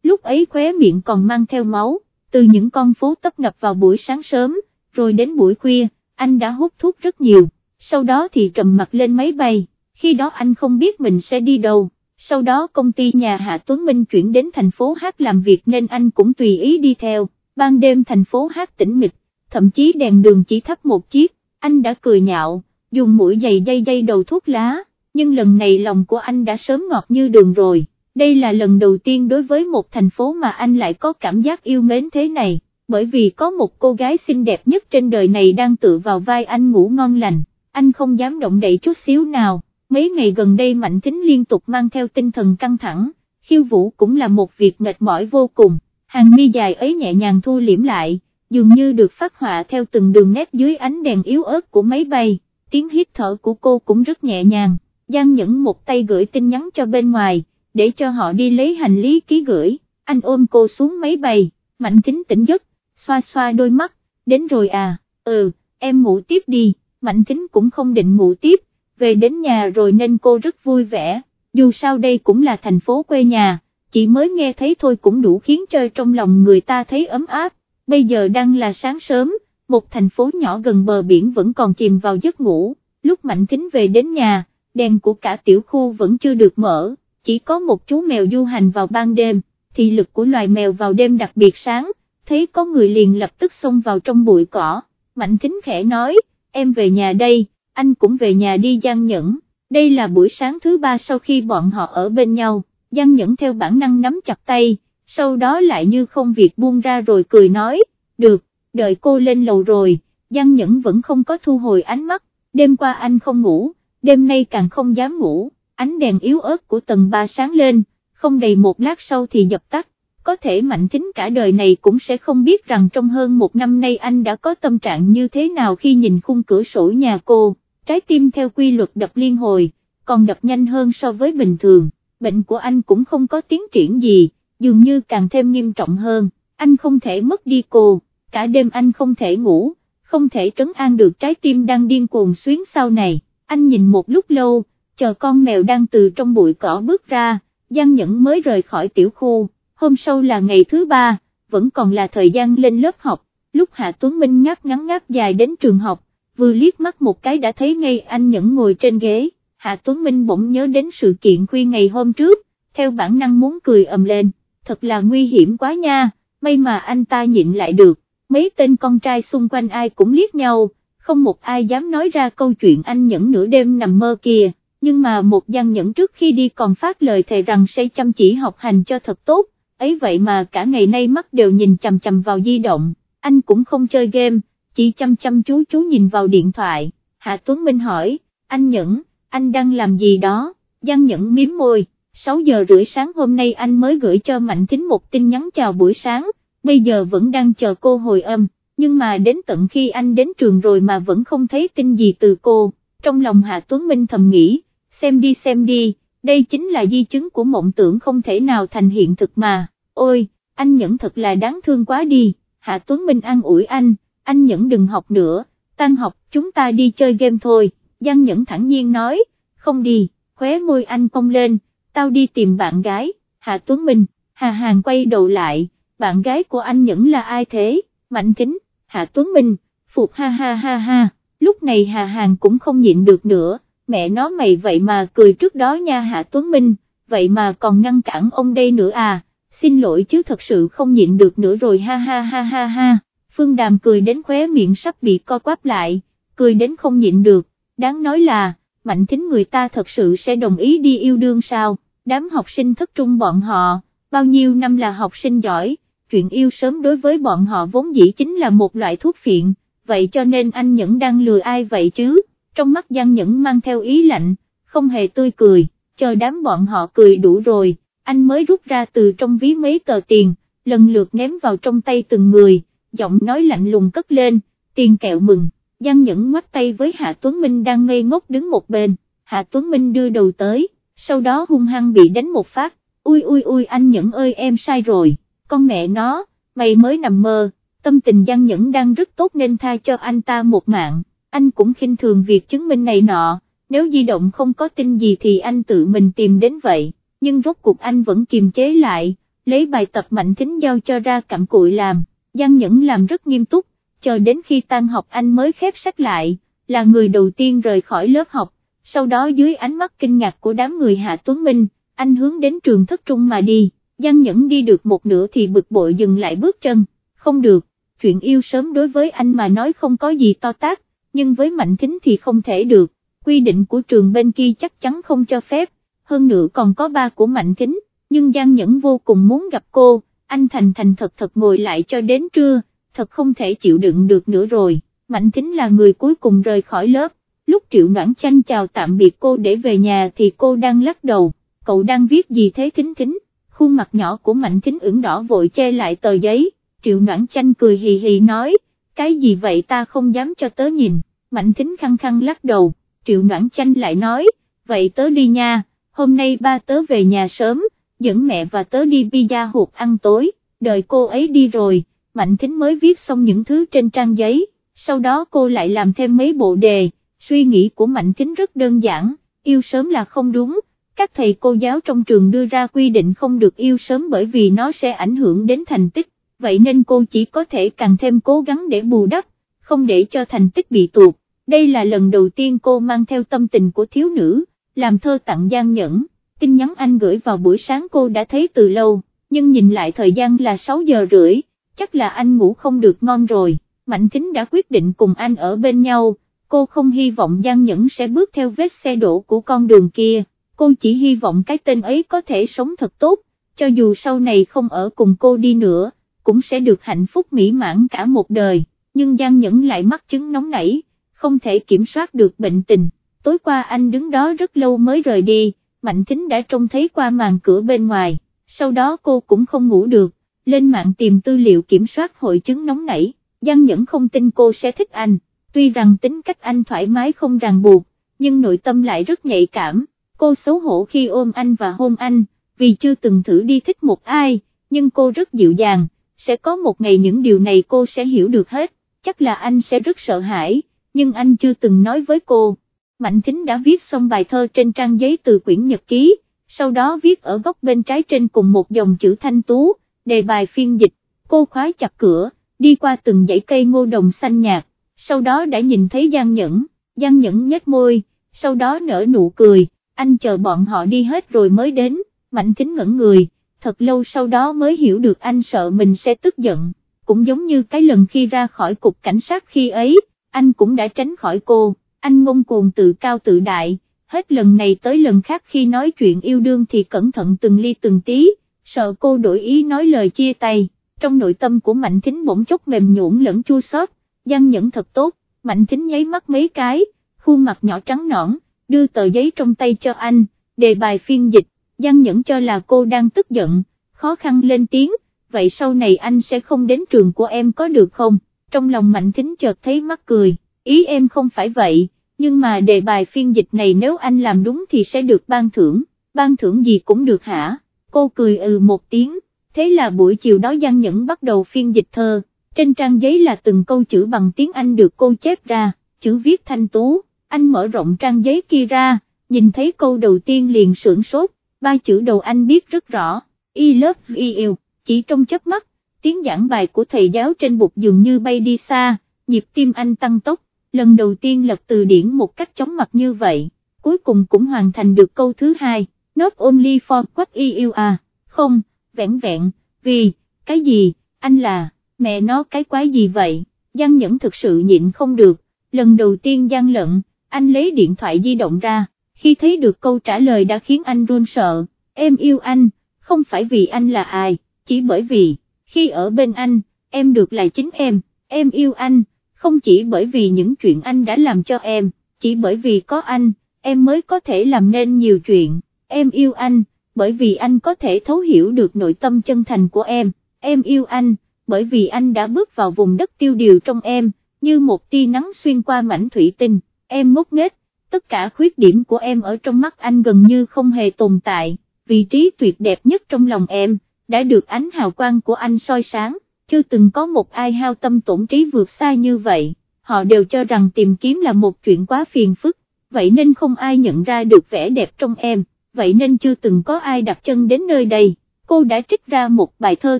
lúc ấy khóe miệng còn mang theo máu, từ những con phố tấp nập vào buổi sáng sớm, rồi đến buổi khuya, anh đã hút thuốc rất nhiều, sau đó thì trầm mặt lên máy bay, khi đó anh không biết mình sẽ đi đâu, sau đó công ty nhà Hạ Tuấn Minh chuyển đến thành phố Hát làm việc nên anh cũng tùy ý đi theo, ban đêm thành phố Hát tĩnh mịch, thậm chí đèn đường chỉ thắp một chiếc, anh đã cười nhạo, dùng mũi giày dây dây đầu thuốc lá, nhưng lần này lòng của anh đã sớm ngọt như đường rồi, đây là lần đầu tiên đối với một thành phố mà anh lại có cảm giác yêu mến thế này, bởi vì có một cô gái xinh đẹp nhất trên đời này đang tự vào vai anh ngủ ngon lành, anh không dám động đậy chút xíu nào, mấy ngày gần đây Mạnh Thính liên tục mang theo tinh thần căng thẳng, khiêu vũ cũng là một việc mệt mỏi vô cùng, hàng mi dài ấy nhẹ nhàng thu liễm lại, dường như được phát họa theo từng đường nét dưới ánh đèn yếu ớt của máy bay, tiếng hít thở của cô cũng rất nhẹ nhàng, Giang Nhẫn một tay gửi tin nhắn cho bên ngoài, để cho họ đi lấy hành lý ký gửi, anh ôm cô xuống máy bay, Mạnh Thính tỉnh giấc, xoa xoa đôi mắt, đến rồi à, ừ, em ngủ tiếp đi, Mạnh Thính cũng không định ngủ tiếp, về đến nhà rồi nên cô rất vui vẻ, dù sao đây cũng là thành phố quê nhà, chỉ mới nghe thấy thôi cũng đủ khiến cho trong lòng người ta thấy ấm áp, bây giờ đang là sáng sớm, một thành phố nhỏ gần bờ biển vẫn còn chìm vào giấc ngủ, lúc Mạnh Thính về đến nhà, đèn của cả tiểu khu vẫn chưa được mở, chỉ có một chú mèo du hành vào ban đêm, thì lực của loài mèo vào đêm đặc biệt sáng, thấy có người liền lập tức xông vào trong bụi cỏ, Mạnh Thính khẽ nói, em về nhà đây, anh cũng về nhà đi Giang Nhẫn, đây là buổi sáng thứ ba sau khi bọn họ ở bên nhau, Giang Nhẫn theo bản năng nắm chặt tay, sau đó lại như không việc buông ra rồi cười nói, được, đợi cô lên lầu rồi, Giang Nhẫn vẫn không có thu hồi ánh mắt, đêm qua anh không ngủ, đêm nay càng không dám ngủ, ánh đèn yếu ớt của tầng ba sáng lên, không đầy một lát sau thì dập tắt, có thể mạnh thính cả đời này cũng sẽ không biết rằng trong hơn một năm nay anh đã có tâm trạng như thế nào khi nhìn khung cửa sổ nhà cô, trái tim theo quy luật đập liên hồi, còn đập nhanh hơn so với bình thường, bệnh của anh cũng không có tiến triển gì, dường như càng thêm nghiêm trọng hơn, anh không thể mất đi cô, cả đêm anh không thể ngủ, không thể trấn an được trái tim đang điên cuồng xuyến sau này, anh nhìn một lúc lâu, chờ con mèo đang từ trong bụi cỏ bước ra, Giang Nhẫn mới rời khỏi tiểu khu, hôm sau là ngày thứ ba, vẫn còn là thời gian lên lớp học, lúc Hạ Tuấn Minh ngáp ngắn ngáp dài đến trường học, vừa liếc mắt một cái đã thấy ngay anh Nhẫn ngồi trên ghế, Hạ Tuấn Minh bỗng nhớ đến sự kiện khuya ngày hôm trước, theo bản năng muốn cười ầm lên, thật là nguy hiểm quá nha, may mà anh ta nhịn lại được, mấy tên con trai xung quanh ai cũng liếc nhau, không một ai dám nói ra câu chuyện anh Nhẫn nửa đêm nằm mơ kìa. Nhưng mà một gian nhẫn trước khi đi còn phát lời thề rằng sẽ chăm chỉ học hành cho thật tốt, ấy vậy mà cả ngày nay mắt đều nhìn chằm chằm vào di động, anh cũng không chơi game, chỉ chăm chăm chú chú nhìn vào điện thoại, Hạ Tuấn Minh hỏi, anh Nhẫn, anh đang làm gì đó, Giang Nhẫn miếm môi, 6 giờ rưỡi sáng hôm nay anh mới gửi cho Mạnh Thính một tin nhắn chào buổi sáng, bây giờ vẫn đang chờ cô hồi âm, nhưng mà đến tận khi anh đến trường rồi mà vẫn không thấy tin gì từ cô, trong lòng Hạ Tuấn Minh thầm nghĩ, xem đi xem đi, đây chính là di chứng của mộng tưởng không thể nào thành hiện thực mà, ôi, anh Nhẫn thật là đáng thương quá đi, Hạ Tuấn Minh an ủi anh, anh Nhẫn đừng học nữa, tan học chúng ta đi chơi game thôi, Giang Nhẫn thẳng nhiên nói, không đi, khóe môi anh cong lên, tao đi tìm bạn gái, Hạ Tuấn Minh, Hà Hàng quay đầu lại, bạn gái của anh Nhẫn là ai thế, Mạnh Kính, Hạ Tuấn Minh, phục ha ha ha ha, lúc này Hà Hàng cũng không nhịn được nữa mẹ nó mày vậy mà cười trước đó nha Hạ Tuấn Minh, vậy mà còn ngăn cản ông đây nữa à, xin lỗi chứ thật sự không nhịn được nữa rồi ha ha ha ha ha, Phương Đàm cười đến khóe miệng sắp bị co quắp lại, cười đến không nhịn được, đáng nói là, mạnh thính người ta thật sự sẽ đồng ý đi yêu đương sao, đám học sinh thất trung bọn họ, bao nhiêu năm là học sinh giỏi, chuyện yêu sớm đối với bọn họ vốn dĩ chính là một loại thuốc phiện, vậy cho nên anh Nhẫn đang lừa ai vậy chứ? Trong mắt Giang Nhẫn mang theo ý lạnh, không hề tươi cười, chờ đám bọn họ cười đủ rồi, anh mới rút ra từ trong ví mấy tờ tiền, lần lượt ném vào trong tay từng người, giọng nói lạnh lùng cất lên, tiền kẹo mừng, Giang Nhẫn ngoắt tay với Hạ Tuấn Minh đang ngây ngốc đứng một bên, Hạ Tuấn Minh đưa đầu tới, sau đó hung hăng bị đánh một phát, ui ui ui anh Nhẫn ơi em sai rồi, con mẹ nó, mày mới nằm mơ, tâm tình Giang Nhẫn đang rất tốt nên tha cho anh ta một mạng, anh cũng khinh thường việc chứng minh này nọ, nếu di động không có tin gì thì anh tự mình tìm đến vậy, nhưng rốt cuộc anh vẫn kiềm chế lại, lấy bài tập mạnh thính giao cho ra cặm cụi làm, Giang Nhẫn làm rất nghiêm túc, chờ đến khi tan học anh mới khép sách lại, là người đầu tiên rời khỏi lớp học, sau đó dưới ánh mắt kinh ngạc của đám người Hạ Tuấn Minh, anh hướng đến trường thất trung mà đi, Giang Nhẫn đi được một nửa thì bực bội dừng lại bước chân, không được, chuyện yêu sớm đối với anh mà nói không có gì to tác, nhưng với Mạnh Thính thì không thể được, quy định của trường bên kia chắc chắn không cho phép, hơn nữa còn có ba của Mạnh Thính, nhưng Giang Nhẫn vô cùng muốn gặp cô, anh thành thành thật thật ngồi lại cho đến trưa, thật không thể chịu đựng được nữa rồi, Mạnh Thính là người cuối cùng rời khỏi lớp, lúc Triệu Noãn Chanh chào tạm biệt cô để về nhà thì cô đang lắc đầu, cậu đang viết gì thế Thính Thính, khuôn mặt nhỏ của Mạnh Thính ửng đỏ vội che lại tờ giấy, Triệu Noãn Chanh cười hì hì nói, cái gì vậy ta không dám cho tớ nhìn, Mạnh Thính khăng khăng lắc đầu, Triệu Noãn Chanh lại nói, vậy tớ đi nha, hôm nay ba tớ về nhà sớm, dẫn mẹ và tớ đi pizza hộp ăn tối, đợi cô ấy đi rồi, Mạnh Thính mới viết xong những thứ trên trang giấy, sau đó cô lại làm thêm mấy bộ đề, suy nghĩ của Mạnh Thính rất đơn giản, yêu sớm là không đúng, các thầy cô giáo trong trường đưa ra quy định không được yêu sớm bởi vì nó sẽ ảnh hưởng đến thành tích, vậy nên cô chỉ có thể càng thêm cố gắng để bù đắp, không để cho thành tích bị tuột. Đây là lần đầu tiên cô mang theo tâm tình của thiếu nữ, làm thơ tặng Giang Nhẫn, tin nhắn anh gửi vào buổi sáng cô đã thấy từ lâu, nhưng nhìn lại thời gian là 6 giờ rưỡi, chắc là anh ngủ không được ngon rồi, Mạnh Thính đã quyết định cùng anh ở bên nhau, cô không hy vọng Giang Nhẫn sẽ bước theo vết xe đổ của con đường kia, cô chỉ hy vọng cái tên ấy có thể sống thật tốt, cho dù sau này không ở cùng cô đi nữa, cũng sẽ được hạnh phúc mỹ mãn cả một đời, nhưng Giang Nhẫn lại mắc chứng nóng nảy, không thể kiểm soát được bệnh tình, tối qua anh đứng đó rất lâu mới rời đi, Mạnh Thính đã trông thấy qua màn cửa bên ngoài, sau đó cô cũng không ngủ được, lên mạng tìm tư liệu kiểm soát hội chứng nóng nảy, Giang Nhẫn không tin cô sẽ thích anh, tuy rằng tính cách anh thoải mái không ràng buộc, nhưng nội tâm lại rất nhạy cảm, cô xấu hổ khi ôm anh và hôn anh, vì chưa từng thử đi thích một ai, nhưng cô rất dịu dàng, sẽ có một ngày những điều này cô sẽ hiểu được hết, chắc là anh sẽ rất sợ hãi, nhưng anh chưa từng nói với cô. Mạnh Thính đã viết xong bài thơ trên trang giấy từ quyển nhật ký, sau đó viết ở góc bên trái trên cùng một dòng chữ thanh tú, đề bài phiên dịch, cô khóa chặt cửa, đi qua từng dãy cây ngô đồng xanh nhạt, sau đó đã nhìn thấy Giang Nhẫn, Giang Nhẫn nhếch môi, sau đó nở nụ cười, anh chờ bọn họ đi hết rồi mới đến, Mạnh Thính ngẩn người, thật lâu sau đó mới hiểu được anh sợ mình sẽ tức giận, cũng giống như cái lần khi ra khỏi cục cảnh sát khi ấy, anh cũng đã tránh khỏi cô, anh ngông cuồng tự cao tự đại, hết lần này tới lần khác khi nói chuyện yêu đương thì cẩn thận từng ly từng tí, sợ cô đổi ý nói lời chia tay, trong nội tâm của Mạnh Thính bỗng chốc mềm nhũn lẫn chua xót, Giang Nhẫn thật tốt, Mạnh Thính nháy mắt mấy cái, khuôn mặt nhỏ trắng nõn, đưa tờ giấy trong tay cho anh, đề bài phiên dịch, Giang Nhẫn cho là cô đang tức giận, khó khăn lên tiếng, vậy sau này anh sẽ không đến trường của em có được không, trong lòng Mạnh Thính chợt thấy mắc cười, ý em không phải vậy, nhưng mà đề bài phiên dịch này nếu anh làm đúng thì sẽ được ban thưởng, ban thưởng gì cũng được hả, cô cười ừ một tiếng, thế là buổi chiều đó Giang Nhẫn bắt đầu phiên dịch thơ, trên trang giấy là từng câu chữ bằng tiếng Anh được cô chép ra, chữ viết thanh tú, anh mở rộng trang giấy kia ra, nhìn thấy câu đầu tiên liền sưởng sốt, ba chữ đầu anh biết rất rõ, I love you, chỉ trong chớp mắt, tiếng giảng bài của thầy giáo trên bục dường như bay đi xa, nhịp tim anh tăng tốc, lần đầu tiên lật từ điển một cách chóng mặt như vậy, cuối cùng cũng hoàn thành được câu thứ hai, not only for what you are, không, vẹn vẹn, vì, cái gì, anh là, mẹ nó cái quái gì vậy, Giang Nhẫn thực sự nhịn không được, lần đầu tiên Giang lận, anh lấy điện thoại di động ra, khi thấy được câu trả lời đã khiến anh run sợ, em yêu anh, không phải vì anh là ai, chỉ bởi vì, khi ở bên anh, em được là chính em, em yêu anh, không chỉ bởi vì những chuyện anh đã làm cho em, chỉ bởi vì có anh, em mới có thể làm nên nhiều chuyện, em yêu anh, bởi vì anh có thể thấu hiểu được nội tâm chân thành của em, em yêu anh, bởi vì anh đã bước vào vùng đất tiêu điều trong em, như một tia nắng xuyên qua mảnh thủy tinh, em ngốc nghếch, tất cả khuyết điểm của em ở trong mắt anh gần như không hề tồn tại, vị trí tuyệt đẹp nhất trong lòng em, đã được ánh hào quang của anh soi sáng, chưa từng có một ai hao tâm tổn trí vượt xa như vậy, họ đều cho rằng tìm kiếm là một chuyện quá phiền phức, vậy nên không ai nhận ra được vẻ đẹp trong em, vậy nên chưa từng có ai đặt chân đến nơi đây, cô đã trích ra một bài thơ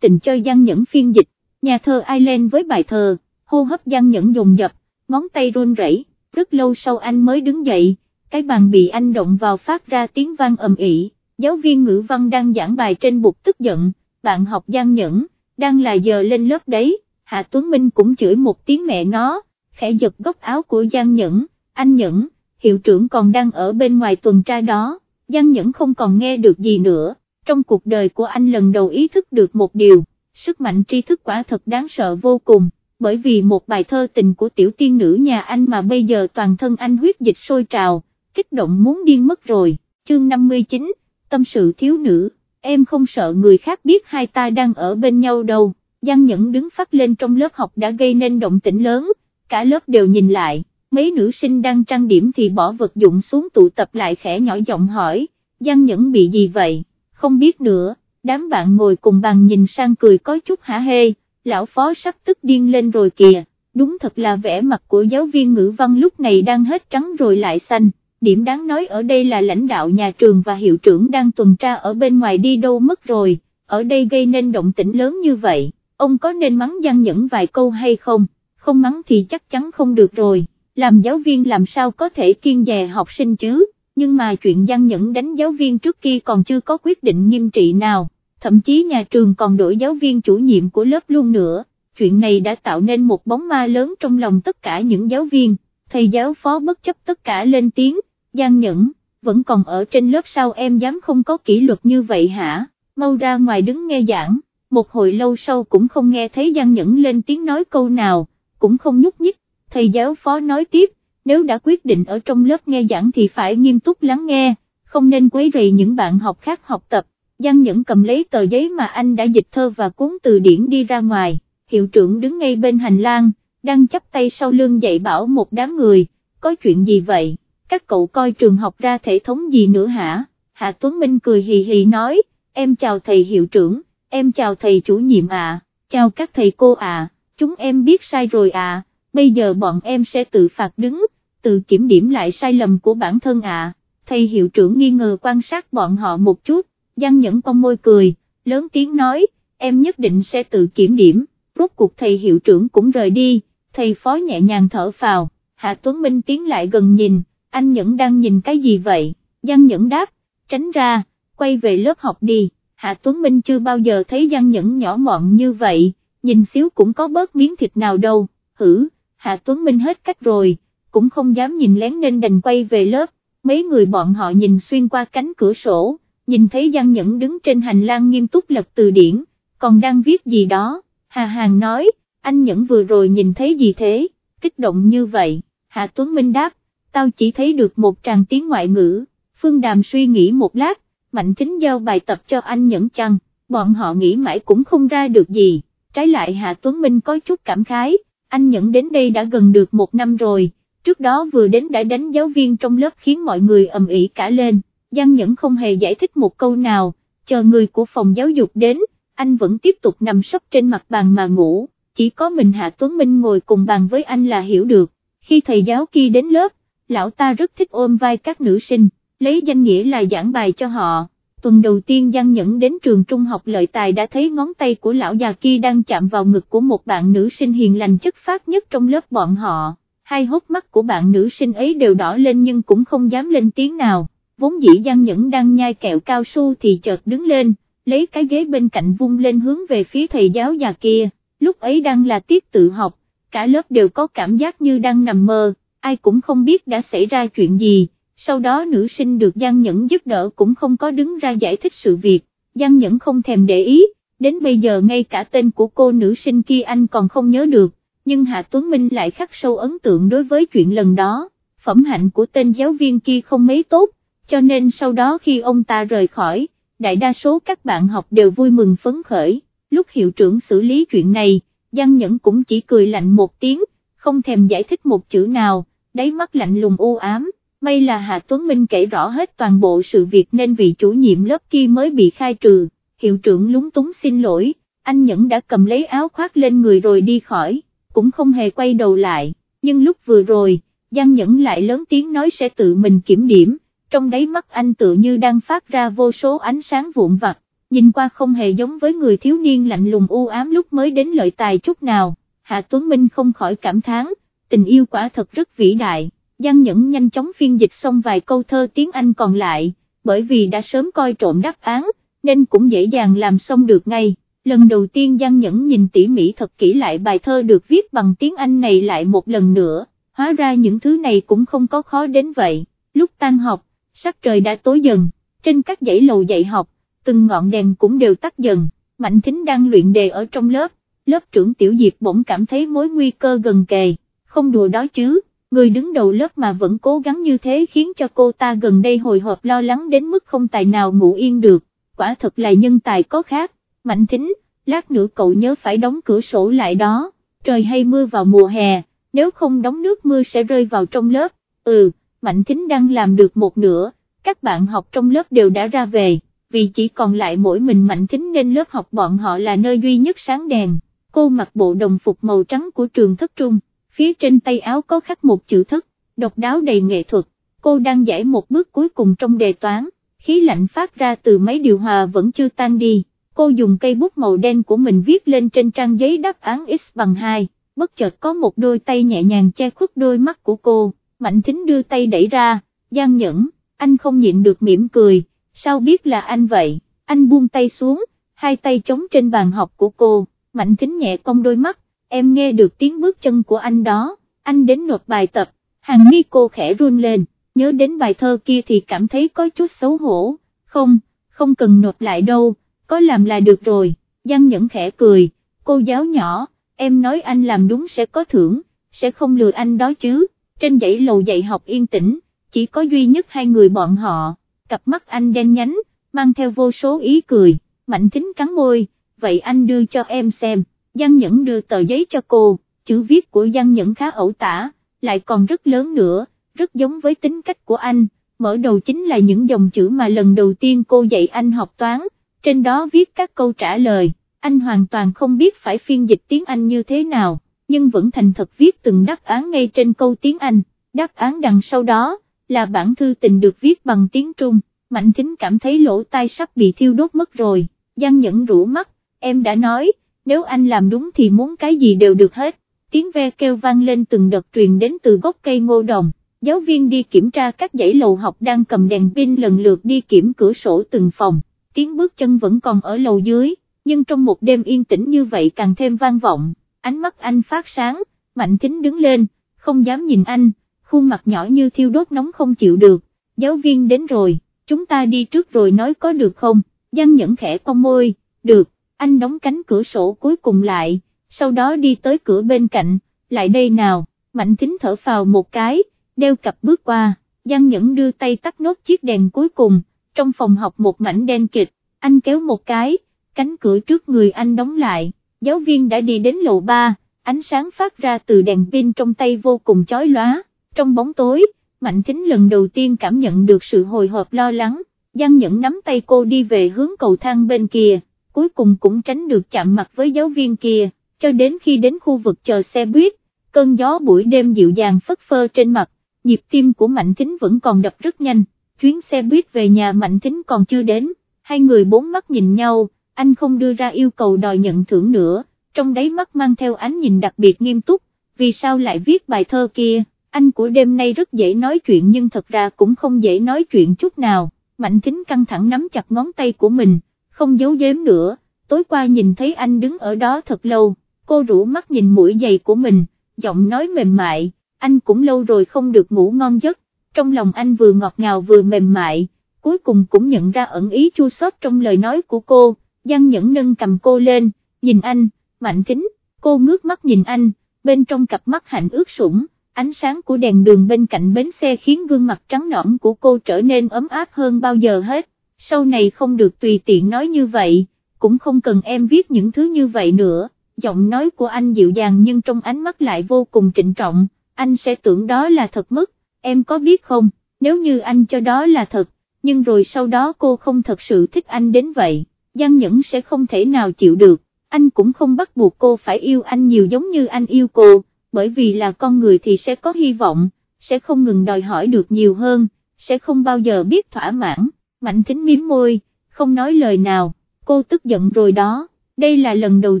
tình cho Giang Nhẫn phiên dịch, nhà thơ Ireland với bài thơ, hô hấp Giang Nhẫn dồn dập, ngón tay run rẩy, rất lâu sau anh mới đứng dậy, cái bàn bị anh động vào phát ra tiếng vang ầm ĩ. giáo viên ngữ văn đang giảng bài trên bục tức giận, bạn học Giang Nhẫn, đang là giờ lên lớp đấy, Hạ Tuấn Minh cũng chửi một tiếng mẹ nó, khẽ giật góc áo của Giang Nhẫn, anh Nhẫn, hiệu trưởng còn đang ở bên ngoài tuần tra đó, Giang Nhẫn không còn nghe được gì nữa, trong cuộc đời của anh lần đầu ý thức được một điều, sức mạnh tri thức quả thật đáng sợ vô cùng, bởi vì một bài thơ tình của tiểu tiên nữ nhà anh mà bây giờ toàn thân anh huyết dịch sôi trào, kích động muốn điên mất rồi, chương 59, tâm sự thiếu nữ, em không sợ người khác biết hai ta đang ở bên nhau đâu, Giang Nhẫn đứng phát lên trong lớp học đã gây nên động tĩnh lớn, cả lớp đều nhìn lại, mấy nữ sinh đang trang điểm thì bỏ vật dụng xuống tụ tập lại khẽ nhỏ giọng hỏi, Giang Nhẫn bị gì vậy, không biết nữa, đám bạn ngồi cùng bàn nhìn sang cười có chút hả hê, lão phó sắp tức điên lên rồi kìa, đúng thật là vẻ mặt của giáo viên ngữ văn lúc này đang hết trắng rồi lại xanh. Điểm đáng nói ở đây là lãnh đạo nhà trường và hiệu trưởng đang tuần tra ở bên ngoài đi đâu mất rồi, ở đây gây nên động tĩnh lớn như vậy, ông có nên mắng Giang Nhẫn vài câu hay không, không mắng thì chắc chắn không được rồi, làm giáo viên làm sao có thể kiên dè học sinh chứ, nhưng mà chuyện Giang Nhẫn đánh giáo viên trước kia còn chưa có quyết định nghiêm trị nào, thậm chí nhà trường còn đổi giáo viên chủ nhiệm của lớp luôn nữa, chuyện này đã tạo nên một bóng ma lớn trong lòng tất cả những giáo viên, thầy giáo phó bất chấp tất cả lên tiếng, Giang Nhẫn, vẫn còn ở trên lớp sao em dám không có kỷ luật như vậy hả, mau ra ngoài đứng nghe giảng, một hồi lâu sau cũng không nghe thấy Giang Nhẫn lên tiếng nói câu nào, cũng không nhúc nhích, thầy giáo phó nói tiếp, nếu đã quyết định ở trong lớp nghe giảng thì phải nghiêm túc lắng nghe, không nên quấy rầy những bạn học khác học tập, Giang Nhẫn cầm lấy tờ giấy mà anh đã dịch thơ và cuốn từ điển đi ra ngoài, hiệu trưởng đứng ngay bên hành lang, đang chắp tay sau lưng dạy bảo một đám người, có chuyện gì vậy, các cậu coi trường học ra thể thống gì nữa hả, Hạ Tuấn Minh cười hì hì nói, em chào thầy hiệu trưởng, em chào thầy chủ nhiệm à, chào các thầy cô à, chúng em biết sai rồi à, bây giờ bọn em sẽ tự phạt đứng, tự kiểm điểm lại sai lầm của bản thân à, thầy hiệu trưởng nghi ngờ quan sát bọn họ một chút, Giang Nhẫn con môi cười, lớn tiếng nói, em nhất định sẽ tự kiểm điểm, rốt cuộc thầy hiệu trưởng cũng rời đi, thầy phó nhẹ nhàng thở phào, Hạ Tuấn Minh tiến lại gần nhìn, anh Nhẫn đang nhìn cái gì vậy, Giang Nhẫn đáp, tránh ra, quay về lớp học đi, Hạ Tuấn Minh chưa bao giờ thấy Giang Nhẫn nhỏ mọn như vậy, nhìn xíu cũng có bớt miếng thịt nào đâu, hử, Hạ Tuấn Minh hết cách rồi, cũng không dám nhìn lén nên đành quay về lớp, mấy người bọn họ nhìn xuyên qua cánh cửa sổ nhìn thấy Giang Nhẫn đứng trên hành lang nghiêm túc lật từ điển, còn đang viết gì đó, Hà Hàng nói, anh Nhẫn vừa rồi nhìn thấy gì thế, kích động như vậy, Hạ Tuấn Minh đáp, tao chỉ thấy được một tràng tiếng ngoại ngữ, Phương Đàm suy nghĩ một lát, Mạnh Thính giao bài tập cho anh Nhẫn chăng, bọn họ nghĩ mãi cũng không ra được gì, trái lại Hạ Tuấn Minh có chút cảm khái, anh Nhẫn đến đây đã gần được một năm rồi, trước đó vừa đến đã đánh giáo viên trong lớp khiến mọi người ầm ĩ cả lên. Giang Nhẫn không hề giải thích một câu nào, chờ người của phòng giáo dục đến, anh vẫn tiếp tục nằm sấp trên mặt bàn mà ngủ, chỉ có mình Hạ Tuấn Minh ngồi cùng bàn với anh là hiểu được, khi thầy giáo kia đến lớp, lão ta rất thích ôm vai các nữ sinh, lấy danh nghĩa là giảng bài cho họ. Tuần đầu tiên Giang Nhẫn đến trường trung học lợi tài đã thấy ngón tay của lão già kia đang chạm vào ngực của một bạn nữ sinh hiền lành chất phát nhất trong lớp bọn họ, hai hốc mắt của bạn nữ sinh ấy đều đỏ lên nhưng cũng không dám lên tiếng nào vốn dĩ Giang Nhẫn đang nhai kẹo cao su thì chợt đứng lên, lấy cái ghế bên cạnh vung lên hướng về phía thầy giáo già kia, lúc ấy đang là tiết tự học, cả lớp đều có cảm giác như đang nằm mơ, ai cũng không biết đã xảy ra chuyện gì, sau đó nữ sinh được Giang Nhẫn giúp đỡ cũng không có đứng ra giải thích sự việc, Giang Nhẫn không thèm để ý, đến bây giờ ngay cả tên của cô nữ sinh kia anh còn không nhớ được, nhưng Hạ Tuấn Minh lại khắc sâu ấn tượng đối với chuyện lần đó, phẩm hạnh của tên giáo viên kia không mấy tốt, cho nên sau đó khi ông ta rời khỏi, đại đa số các bạn học đều vui mừng phấn khởi, lúc hiệu trưởng xử lý chuyện này, Giang Nhẫn cũng chỉ cười lạnh một tiếng, không thèm giải thích một chữ nào, đáy mắt lạnh lùng u ám, may là Hạ Tuấn Minh kể rõ hết toàn bộ sự việc nên vị chủ nhiệm lớp kia mới bị khai trừ, hiệu trưởng lúng túng xin lỗi, anh Nhẫn đã cầm lấy áo khoác lên người rồi đi khỏi, cũng không hề quay đầu lại, nhưng lúc vừa rồi, Giang Nhẫn lại lớn tiếng nói sẽ tự mình kiểm điểm, trong đáy mắt anh tự như đang phát ra vô số ánh sáng vụn vặt, nhìn qua không hề giống với người thiếu niên lạnh lùng u ám lúc mới đến lợi tài chút nào, Hạ Tuấn Minh không khỏi cảm thán, tình yêu quả thật rất vĩ đại, Giang Nhẫn nhanh chóng phiên dịch xong vài câu thơ tiếng Anh còn lại, bởi vì đã sớm coi trộm đáp án, nên cũng dễ dàng làm xong được ngay. Lần đầu tiên Giang Nhẫn nhìn tỉ mỉ thật kỹ lại bài thơ được viết bằng tiếng Anh này lại một lần nữa, hóa ra những thứ này cũng không có khó đến vậy, lúc tan học, sắc trời đã tối dần, trên các dãy lầu dạy học, từng ngọn đèn cũng đều tắt dần, Mạnh Thính đang luyện đề ở trong lớp, lớp trưởng Tiểu Diệp bỗng cảm thấy mối nguy cơ gần kề, không đùa đó chứ, người đứng đầu lớp mà vẫn cố gắng như thế khiến cho cô ta gần đây hồi hộp lo lắng đến mức không tài nào ngủ yên được, quả thật là nhân tài có khác, Mạnh Thính, lát nữa cậu nhớ phải đóng cửa sổ lại đó, trời hay mưa vào mùa hè, nếu không đóng nước mưa sẽ rơi vào trong lớp, ừ Mạnh Thính đang làm được một nửa, các bạn học trong lớp đều đã ra về, vì chỉ còn lại mỗi mình Mạnh Thính nên lớp học bọn họ là nơi duy nhất sáng đèn, cô mặc bộ đồng phục màu trắng của trường thất trung, phía trên tay áo có khắc một chữ thất, độc đáo đầy nghệ thuật, cô đang giải một bước cuối cùng trong đề toán, khí lạnh phát ra từ máy điều hòa vẫn chưa tan đi, cô dùng cây bút màu đen của mình viết lên trên trang giấy đáp án x bằng 2, bất chợt có một đôi tay nhẹ nhàng che khuất đôi mắt của cô. Mạnh Thính đưa tay đẩy ra, Giang Nhẫn, anh không nhịn được mỉm cười, sao biết là anh vậy, anh buông tay xuống, hai tay chống trên bàn học của cô, Mạnh Thính nhẹ cong đôi mắt, em nghe được tiếng bước chân của anh đó, anh đến nộp bài tập, hàng mi cô khẽ run lên, nhớ đến bài thơ kia thì cảm thấy có chút xấu hổ, không, không cần nộp lại đâu, có làm là được rồi, Giang Nhẫn khẽ cười, cô giáo nhỏ, em nói anh làm đúng sẽ có thưởng, sẽ không lừa anh đó chứ trên dãy lầu dạy học yên tĩnh, chỉ có duy nhất hai người bọn họ, cặp mắt anh đen nhánh, mang theo vô số ý cười, mạnh kính cắn môi, vậy anh đưa cho em xem, Giang Nhẫn đưa tờ giấy cho cô, chữ viết của Giang Nhẫn khá ẩu tả, lại còn rất lớn nữa, rất giống với tính cách của anh, mở đầu chính là những dòng chữ mà lần đầu tiên cô dạy anh học toán, trên đó viết các câu trả lời, anh hoàn toàn không biết phải phiên dịch tiếng Anh như thế nào nhưng vẫn thành thật viết từng đáp án ngay trên câu tiếng Anh, đáp án đằng sau đó, là bản thư tình được viết bằng tiếng Trung, Mạnh Thính cảm thấy lỗ tai sắp bị thiêu đốt mất rồi, Giang Nhẫn rũ mắt, em đã nói, nếu anh làm đúng thì muốn cái gì đều được hết, tiếng ve kêu vang lên từng đợt truyền đến từ gốc cây ngô đồng. Giáo viên đi kiểm tra các dãy lầu học đang cầm đèn pin lần lượt đi kiểm cửa sổ từng phòng, tiếng bước chân vẫn còn ở lầu dưới, nhưng trong một đêm yên tĩnh như vậy càng thêm vang vọng ánh mắt anh phát sáng, Mạnh kính đứng lên, không dám nhìn anh, khuôn mặt nhỏ như thiêu đốt nóng không chịu được, giáo viên đến rồi, chúng ta đi trước rồi nói có được không, Giang Nhẫn khẽ cong môi, được, anh đóng cánh cửa sổ cuối cùng lại, sau đó đi tới cửa bên cạnh, lại đây nào, Mạnh kính thở phào một cái, đeo cặp bước qua, Giang Nhẫn đưa tay tắt nốt chiếc đèn cuối cùng, trong phòng học một mảnh đen kịch, anh kéo một cái, cánh cửa trước người anh đóng lại giáo viên đã đi đến lầu 3, ánh sáng phát ra từ đèn pin trong tay vô cùng chói lóa, trong bóng tối, Mạnh Thính lần đầu tiên cảm nhận được sự hồi hộp lo lắng, Giang Nhẫn nắm tay cô đi về hướng cầu thang bên kia, cuối cùng cũng tránh được chạm mặt với giáo viên kia, cho đến khi đến khu vực chờ xe buýt, cơn gió buổi đêm dịu dàng phất phơ trên mặt, nhịp tim của Mạnh Thính vẫn còn đập rất nhanh, chuyến xe buýt về nhà Mạnh Thính còn chưa đến, hai người bốn mắt nhìn nhau, anh không đưa ra yêu cầu đòi nhận thưởng nữa, trong đáy mắt mang theo ánh nhìn đặc biệt nghiêm túc, vì sao lại viết bài thơ kia, anh của đêm nay rất dễ nói chuyện nhưng thật ra cũng không dễ nói chuyện chút nào, mạnh thính căng thẳng nắm chặt ngón tay của mình, không giấu giếm nữa, tối qua nhìn thấy anh đứng ở đó thật lâu, cô rủ mắt nhìn mũi giày của mình, giọng nói mềm mại, anh cũng lâu rồi không được ngủ ngon giấc, trong lòng anh vừa ngọt ngào vừa mềm mại, cuối cùng cũng nhận ra ẩn ý chua xót trong lời nói của cô, Giang Nhẫn nâng cầm cô lên, nhìn anh, mạnh kính, cô ngước mắt nhìn anh, bên trong cặp mắt hạnh ướt sũng, ánh sáng của đèn đường bên cạnh bến xe khiến gương mặt trắng nõn của cô trở nên ấm áp hơn bao giờ hết, sau này không được tùy tiện nói như vậy, cũng không cần em viết những thứ như vậy nữa, giọng nói của anh dịu dàng nhưng trong ánh mắt lại vô cùng trịnh trọng, anh sẽ tưởng đó là thật mất, em có biết không, nếu như anh cho đó là thật, nhưng rồi sau đó cô không thật sự thích anh đến vậy, Giang Nhẫn sẽ không thể nào chịu được, anh cũng không bắt buộc cô phải yêu anh nhiều giống như anh yêu cô, bởi vì là con người thì sẽ có hy vọng, sẽ không ngừng đòi hỏi được nhiều hơn, sẽ không bao giờ biết thỏa mãn, Mạnh Thính miếm môi, không nói lời nào, cô tức giận rồi đó, đây là lần đầu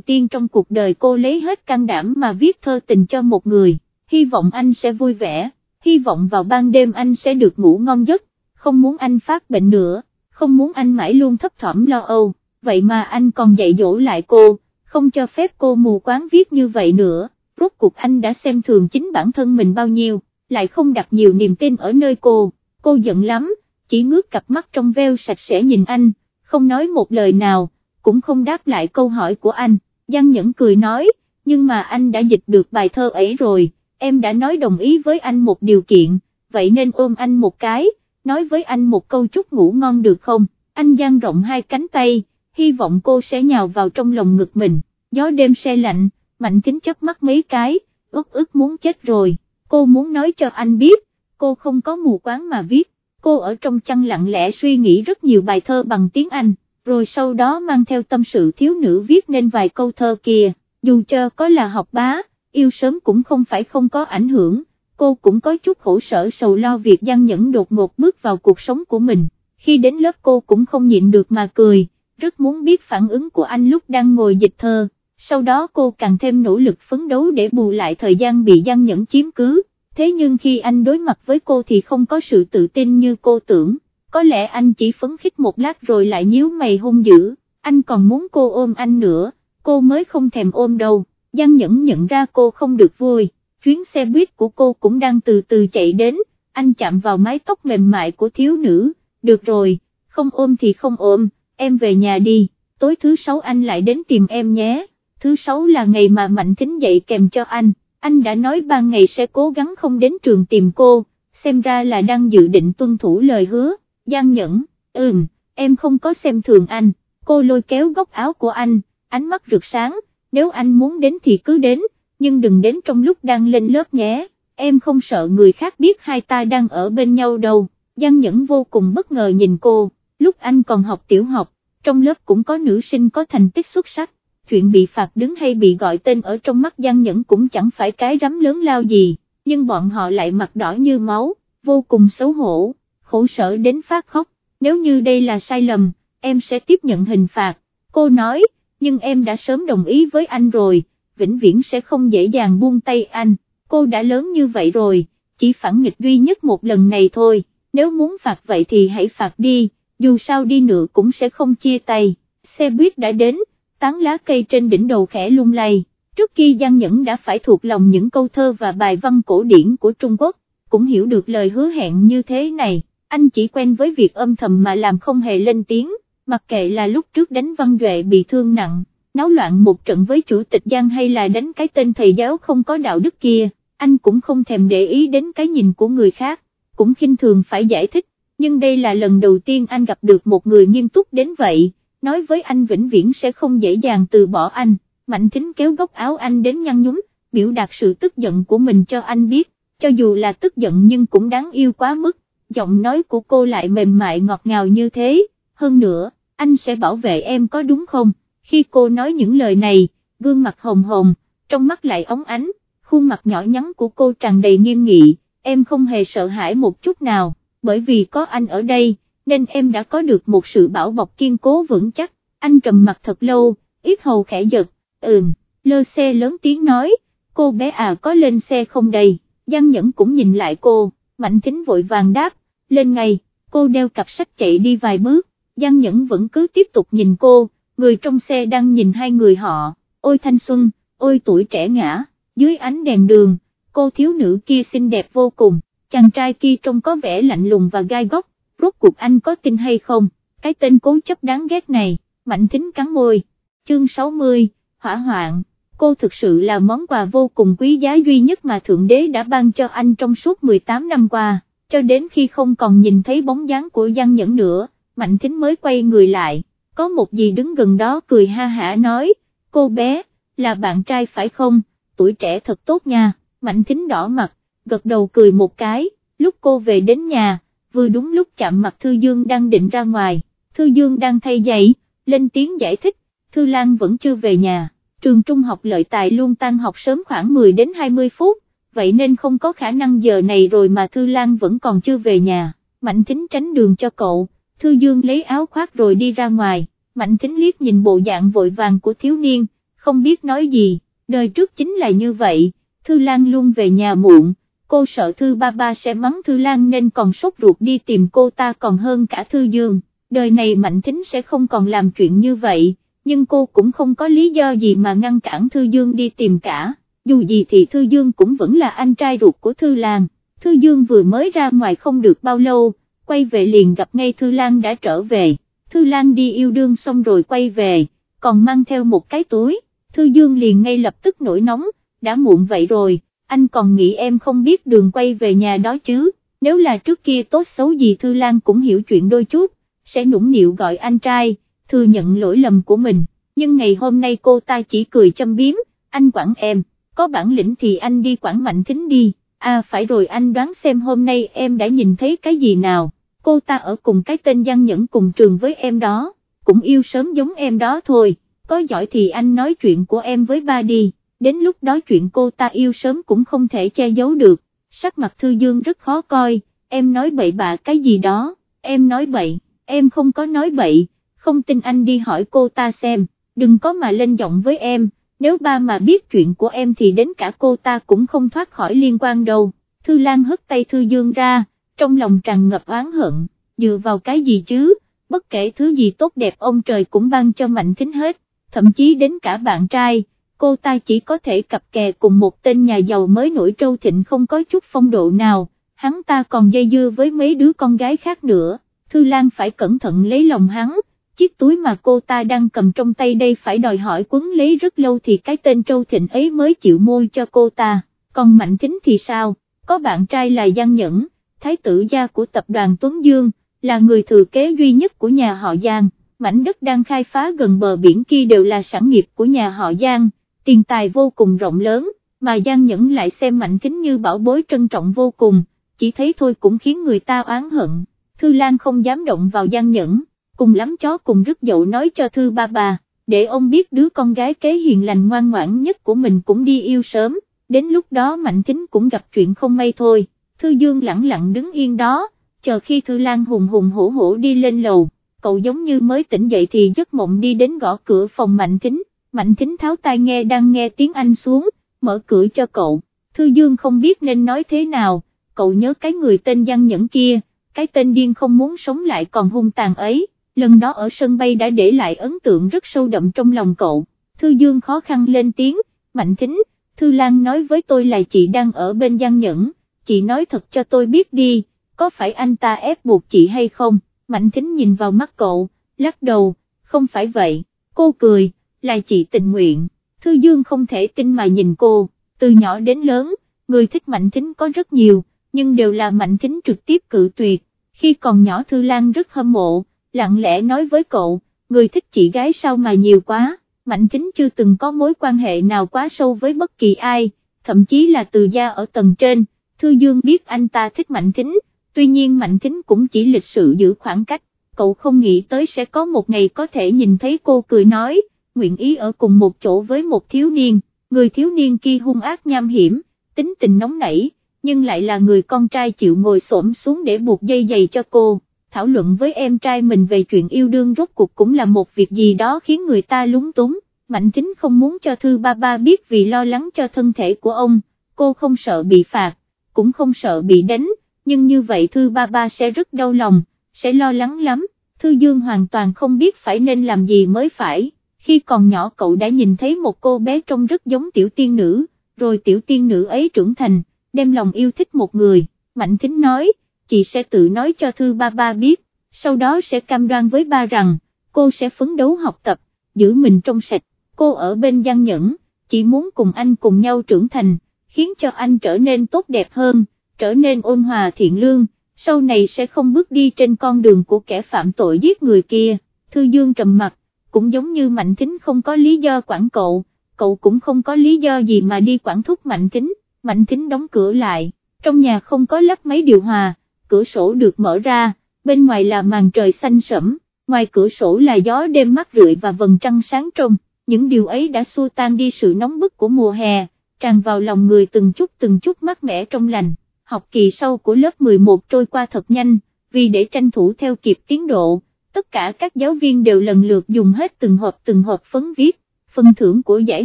tiên trong cuộc đời cô lấy hết can đảm mà viết thơ tình cho một người, hy vọng anh sẽ vui vẻ, hy vọng vào ban đêm anh sẽ được ngủ ngon giấc, không muốn anh phát bệnh nữa, không muốn anh mãi luôn thấp thỏm lo âu, vậy mà anh còn dạy dỗ lại cô, không cho phép cô mù quáng viết như vậy nữa, rốt cuộc anh đã xem thường chính bản thân mình bao nhiêu, lại không đặt nhiều niềm tin ở nơi cô, cô giận lắm, chỉ ngước cặp mắt trong veo sạch sẽ nhìn anh, không nói một lời nào, cũng không đáp lại câu hỏi của anh, Giang Nhẫn cười nói, nhưng mà anh đã dịch được bài thơ ấy rồi, em đã nói đồng ý với anh một điều kiện, vậy nên ôm anh một cái, nói với anh một câu chúc ngủ ngon được không, anh giang rộng hai cánh tay, hy vọng cô sẽ nhào vào trong lòng ngực mình, gió đêm xe lạnh, mạnh kính chớp mắt mấy cái, ức ức muốn chết rồi, cô muốn nói cho anh biết, cô không có mù quáng mà viết, cô ở trong chăn lặng lẽ suy nghĩ rất nhiều bài thơ bằng tiếng Anh, rồi sau đó mang theo tâm sự thiếu nữ viết nên vài câu thơ kia, dù cho có là học bá, yêu sớm cũng không phải không có ảnh hưởng, cô cũng có chút khổ sở sầu lo việc gian nhẫn đột ngột bước vào cuộc sống của mình, khi đến lớp cô cũng không nhịn được mà cười, rất muốn biết phản ứng của anh lúc đang ngồi dịch thơ, sau đó cô càng thêm nỗ lực phấn đấu để bù lại thời gian bị gian nhẫn chiếm cứ, thế nhưng khi anh đối mặt với cô thì không có sự tự tin như cô tưởng, có lẽ anh chỉ phấn khích một lát rồi lại nhíu mày hung dữ, anh còn muốn cô ôm anh nữa, cô mới không thèm ôm đâu, Giang Nhẫn nhận ra cô không được vui, chuyến xe buýt của cô cũng đang từ từ chạy đến, anh chạm vào mái tóc mềm mại của thiếu nữ, được rồi, không ôm thì không ôm, em về nhà đi, tối thứ sáu anh lại đến tìm em nhé, thứ sáu là ngày mà Mạnh Thính dậy kèm cho anh, anh đã nói ba ngày sẽ cố gắng không đến trường tìm cô, xem ra là đang dự định tuân thủ lời hứa, Giang Nhẫn, ừm, em không có xem thường anh, cô lôi kéo góc áo của anh, ánh mắt rực sáng, nếu anh muốn đến thì cứ đến, nhưng đừng đến trong lúc đang lên lớp nhé, em không sợ người khác biết hai ta đang ở bên nhau đâu, Giang Nhẫn vô cùng bất ngờ nhìn cô, lúc anh còn học tiểu học, trong lớp cũng có nữ sinh có thành tích xuất sắc, chuyện bị phạt đứng hay bị gọi tên ở trong mắt Giang Nhẫn cũng chẳng phải cái rắm lớn lao gì, nhưng bọn họ lại mặt đỏ như máu, vô cùng xấu hổ, khổ sở đến phát khóc, nếu như đây là sai lầm, em sẽ tiếp nhận hình phạt, cô nói, nhưng em đã sớm đồng ý với anh rồi, vĩnh viễn sẽ không dễ dàng buông tay anh, cô đã lớn như vậy rồi, chỉ phản nghịch duy nhất một lần này thôi, nếu muốn phạt vậy thì hãy phạt đi, dù sao đi nữa cũng sẽ không chia tay, xe buýt đã đến, tán lá cây trên đỉnh đầu khẽ lung lay, trước khi Giang Nhẫn đã phải thuộc lòng những câu thơ và bài văn cổ điển của Trung Quốc, cũng hiểu được lời hứa hẹn như thế này, anh chỉ quen với việc âm thầm mà làm không hề lên tiếng, mặc kệ là lúc trước đánh Văn Duệ bị thương nặng, náo loạn một trận với chủ tịch Giang hay là đánh cái tên thầy giáo không có đạo đức kia, anh cũng không thèm để ý đến cái nhìn của người khác, cũng khinh thường phải giải thích, nhưng đây là lần đầu tiên anh gặp được một người nghiêm túc đến vậy, nói với anh vĩnh viễn sẽ không dễ dàng từ bỏ anh, Mạnh Thính kéo góc áo anh đến nhăn nhúm, biểu đạt sự tức giận của mình cho anh biết, cho dù là tức giận nhưng cũng đáng yêu quá mức, giọng nói của cô lại mềm mại ngọt ngào như thế, hơn nữa, anh sẽ bảo vệ em có đúng không, khi cô nói những lời này, gương mặt hồng hồng, trong mắt lại óng ánh, khuôn mặt nhỏ nhắn của cô tràn đầy nghiêm nghị, em không hề sợ hãi một chút nào, bởi vì có anh ở đây, nên em đã có được một sự bảo bọc kiên cố vững chắc, anh trầm mặt thật lâu, ít hầu khẽ giật, ừm, lơ xe lớn tiếng nói, cô bé à có lên xe không đây, Giang Nhẫn cũng nhìn lại cô, Mạnh Thính vội vàng đáp, lên ngay, cô đeo cặp sách chạy đi vài bước, Giang Nhẫn vẫn cứ tiếp tục nhìn cô, người trong xe đang nhìn hai người họ, ôi thanh xuân, ôi tuổi trẻ ngã, dưới ánh đèn đường, cô thiếu nữ kia xinh đẹp vô cùng, chàng trai kia trông có vẻ lạnh lùng và gai góc, rốt cuộc anh có tin hay không, cái tên cố chấp đáng ghét này, mạnh thính cắn môi, chương 60, hỏa hoạn, cô thực sự là món quà vô cùng quý giá duy nhất mà Thượng Đế đã ban cho anh trong suốt 18 năm qua, cho đến khi không còn nhìn thấy bóng dáng của Giang Nhẫn nữa, Mạnh Thính mới quay người lại, có một gì đứng gần đó cười ha hả nói, cô bé, là bạn trai phải không, tuổi trẻ thật tốt nha, mạnh thính đỏ mặt, gật đầu cười một cái, lúc cô về đến nhà, vừa đúng lúc chạm mặt Thư Dương đang định ra ngoài, Thư Dương đang thay giày, lên tiếng giải thích, Thư Lan vẫn chưa về nhà, trường trung học lợi tài luôn tan học sớm khoảng 10 đến 20 phút, vậy nên không có khả năng giờ này rồi mà Thư Lan vẫn còn chưa về nhà, Mạnh Thính tránh đường cho cậu, Thư Dương lấy áo khoác rồi đi ra ngoài, Mạnh Thính liếc nhìn bộ dạng vội vàng của thiếu niên, không biết nói gì, đời trước chính là như vậy, Thư Lan luôn về nhà muộn, cô sợ Thư ba ba sẽ mắng Thư Lan nên còn sốt ruột đi tìm cô ta còn hơn cả Thư Dương, đời này Mạnh Thính sẽ không còn làm chuyện như vậy, nhưng cô cũng không có lý do gì mà ngăn cản Thư Dương đi tìm cả, dù gì thì Thư Dương cũng vẫn là anh trai ruột của Thư Lan, Thư Dương vừa mới ra ngoài không được bao lâu, quay về liền gặp ngay Thư Lan đã trở về, Thư Lan đi yêu đương xong rồi quay về, còn mang theo một cái túi, Thư Dương liền ngay lập tức nổi nóng, đã muộn vậy rồi, anh còn nghĩ em không biết đường quay về nhà đó chứ, nếu là trước kia tốt xấu gì Thư Lan cũng hiểu chuyện đôi chút, sẽ nũng nịu gọi anh trai, thừa nhận lỗi lầm của mình, nhưng ngày hôm nay cô ta chỉ cười châm biếm, anh quản em, có bản lĩnh thì anh đi quản mạnh thính đi, à phải rồi anh đoán xem hôm nay em đã nhìn thấy cái gì nào, cô ta ở cùng cái tên Giang Nhẫn cùng trường với em đó, cũng yêu sớm giống em đó thôi, có giỏi thì anh nói chuyện của em với ba đi đến lúc đó chuyện cô ta yêu sớm cũng không thể che giấu được, sắc mặt Thư Dương rất khó coi, em nói bậy bạ cái gì đó, em nói bậy, em không có nói bậy, không tin anh đi hỏi cô ta xem, đừng có mà lên giọng với em, nếu ba mà biết chuyện của em thì đến cả cô ta cũng không thoát khỏi liên quan đâu, Thư Lan hất tay Thư Dương ra, trong lòng tràn ngập oán hận, dựa vào cái gì chứ, bất kể thứ gì tốt đẹp ông trời cũng ban cho Mạnh Thính hết, thậm chí đến cả bạn trai cô ta chỉ có thể cặp kè cùng một tên nhà giàu mới nổi trâu thịnh không có chút phong độ nào, hắn ta còn dây dưa với mấy đứa con gái khác nữa, Thư Lan phải cẩn thận lấy lòng hắn, chiếc túi mà cô ta đang cầm trong tay đây phải đòi hỏi quấn lấy rất lâu thì cái tên trâu thịnh ấy mới chịu môi cho cô ta, còn Mạnh Kính thì sao, có bạn trai là Giang Nhẫn, thái tử gia của tập đoàn Tuấn Dương, là người thừa kế duy nhất của nhà họ Giang, mảnh đất đang khai phá gần bờ biển kia đều là sản nghiệp của nhà họ Giang tiền tài vô cùng rộng lớn, mà Giang Nhẫn lại xem Mạnh Kính như bảo bối trân trọng vô cùng, chỉ thấy thôi cũng khiến người ta oán hận, Thư Lan không dám động vào Giang Nhẫn, cùng lắm chó cùng rứt dậu nói cho Thư ba bà, để ông biết đứa con gái kế hiền lành ngoan ngoãn nhất của mình cũng đi yêu sớm, đến lúc đó Mạnh Kính cũng gặp chuyện không may thôi, Thư Dương lặng lặng đứng yên đó, chờ khi Thư Lan hùng hùng hổ hổ đi lên lầu, cậu giống như mới tỉnh dậy thì giấc mộng đi đến gõ cửa phòng Mạnh Kính. Mạnh Thính tháo tai nghe đang nghe tiếng Anh xuống, mở cửa cho cậu, Thư Dương không biết nên nói thế nào, cậu nhớ cái người tên Giang Nhẫn kia, cái tên điên không muốn sống lại còn hung tàn ấy, lần đó ở sân bay đã để lại ấn tượng rất sâu đậm trong lòng cậu, Thư Dương khó khăn lên tiếng, Mạnh Thính, Thư Lan nói với tôi là chị đang ở bên Giang Nhẫn, chị nói thật cho tôi biết đi, có phải anh ta ép buộc chị hay không, Mạnh Thính nhìn vào mắt cậu, lắc đầu, không phải vậy, cô cười là chị tình nguyện, Thư Dương không thể tin mà nhìn cô, từ nhỏ đến lớn, người thích Mạnh Thính có rất nhiều, nhưng đều là Mạnh Thính trực tiếp cự tuyệt, khi còn nhỏ Thư Lan rất hâm mộ, lặng lẽ nói với cậu, người thích chị gái sao mà nhiều quá, Mạnh Thính chưa từng có mối quan hệ nào quá sâu với bất kỳ ai, thậm chí là từ gia ở tầng trên, Thư Dương biết anh ta thích Mạnh Thính, tuy nhiên Mạnh Thính cũng chỉ lịch sự giữ khoảng cách, cậu không nghĩ tới sẽ có một ngày có thể nhìn thấy cô cười nói, nguyện ý ở cùng một chỗ với một thiếu niên, người thiếu niên kia hung ác nham hiểm, tính tình nóng nảy, nhưng lại là người con trai chịu ngồi xổm xuống để buộc dây giày cho cô, thảo luận với em trai mình về chuyện yêu đương rốt cuộc cũng là một việc gì đó khiến người ta lúng túng, Mạnh Tính không muốn cho Thư Ba Ba biết vì lo lắng cho thân thể của ông, cô không sợ bị phạt, cũng không sợ bị đánh, nhưng như vậy Thư Ba Ba sẽ rất đau lòng, sẽ lo lắng lắm, Thư Dương hoàn toàn không biết phải nên làm gì mới phải khi còn nhỏ cậu đã nhìn thấy một cô bé trông rất giống tiểu tiên nữ, rồi tiểu tiên nữ ấy trưởng thành, đem lòng yêu thích một người, Mạnh Thính nói, chị sẽ tự nói cho Thư Ba Ba biết, sau đó sẽ cam đoan với ba rằng, cô sẽ phấn đấu học tập, giữ mình trong sạch, cô ở bên Giang Nhẫn, chỉ muốn cùng anh cùng nhau trưởng thành, khiến cho anh trở nên tốt đẹp hơn, trở nên ôn hòa thiện lương, sau này sẽ không bước đi trên con đường của kẻ phạm tội giết người kia. Thư Dương trầm mặt, cũng giống như Mạnh Thính không có lý do quản cậu, cậu cũng không có lý do gì mà đi quản thúc Mạnh Thính, Mạnh Thính đóng cửa lại, trong nhà không có lắp máy điều hòa, cửa sổ được mở ra, bên ngoài là màn trời xanh sẫm, ngoài cửa sổ là gió đêm mát rượi và vầng trăng sáng trong, những điều ấy đã xua tan đi sự nóng bức của mùa hè, tràn vào lòng người từng chút từng chút mát mẻ trong lành, học kỳ sau của lớp 11 trôi qua thật nhanh, vì để tranh thủ theo kịp tiến độ, tất cả các giáo viên đều lần lượt dùng hết từng hộp từng hộp phấn viết, phần thưởng của giải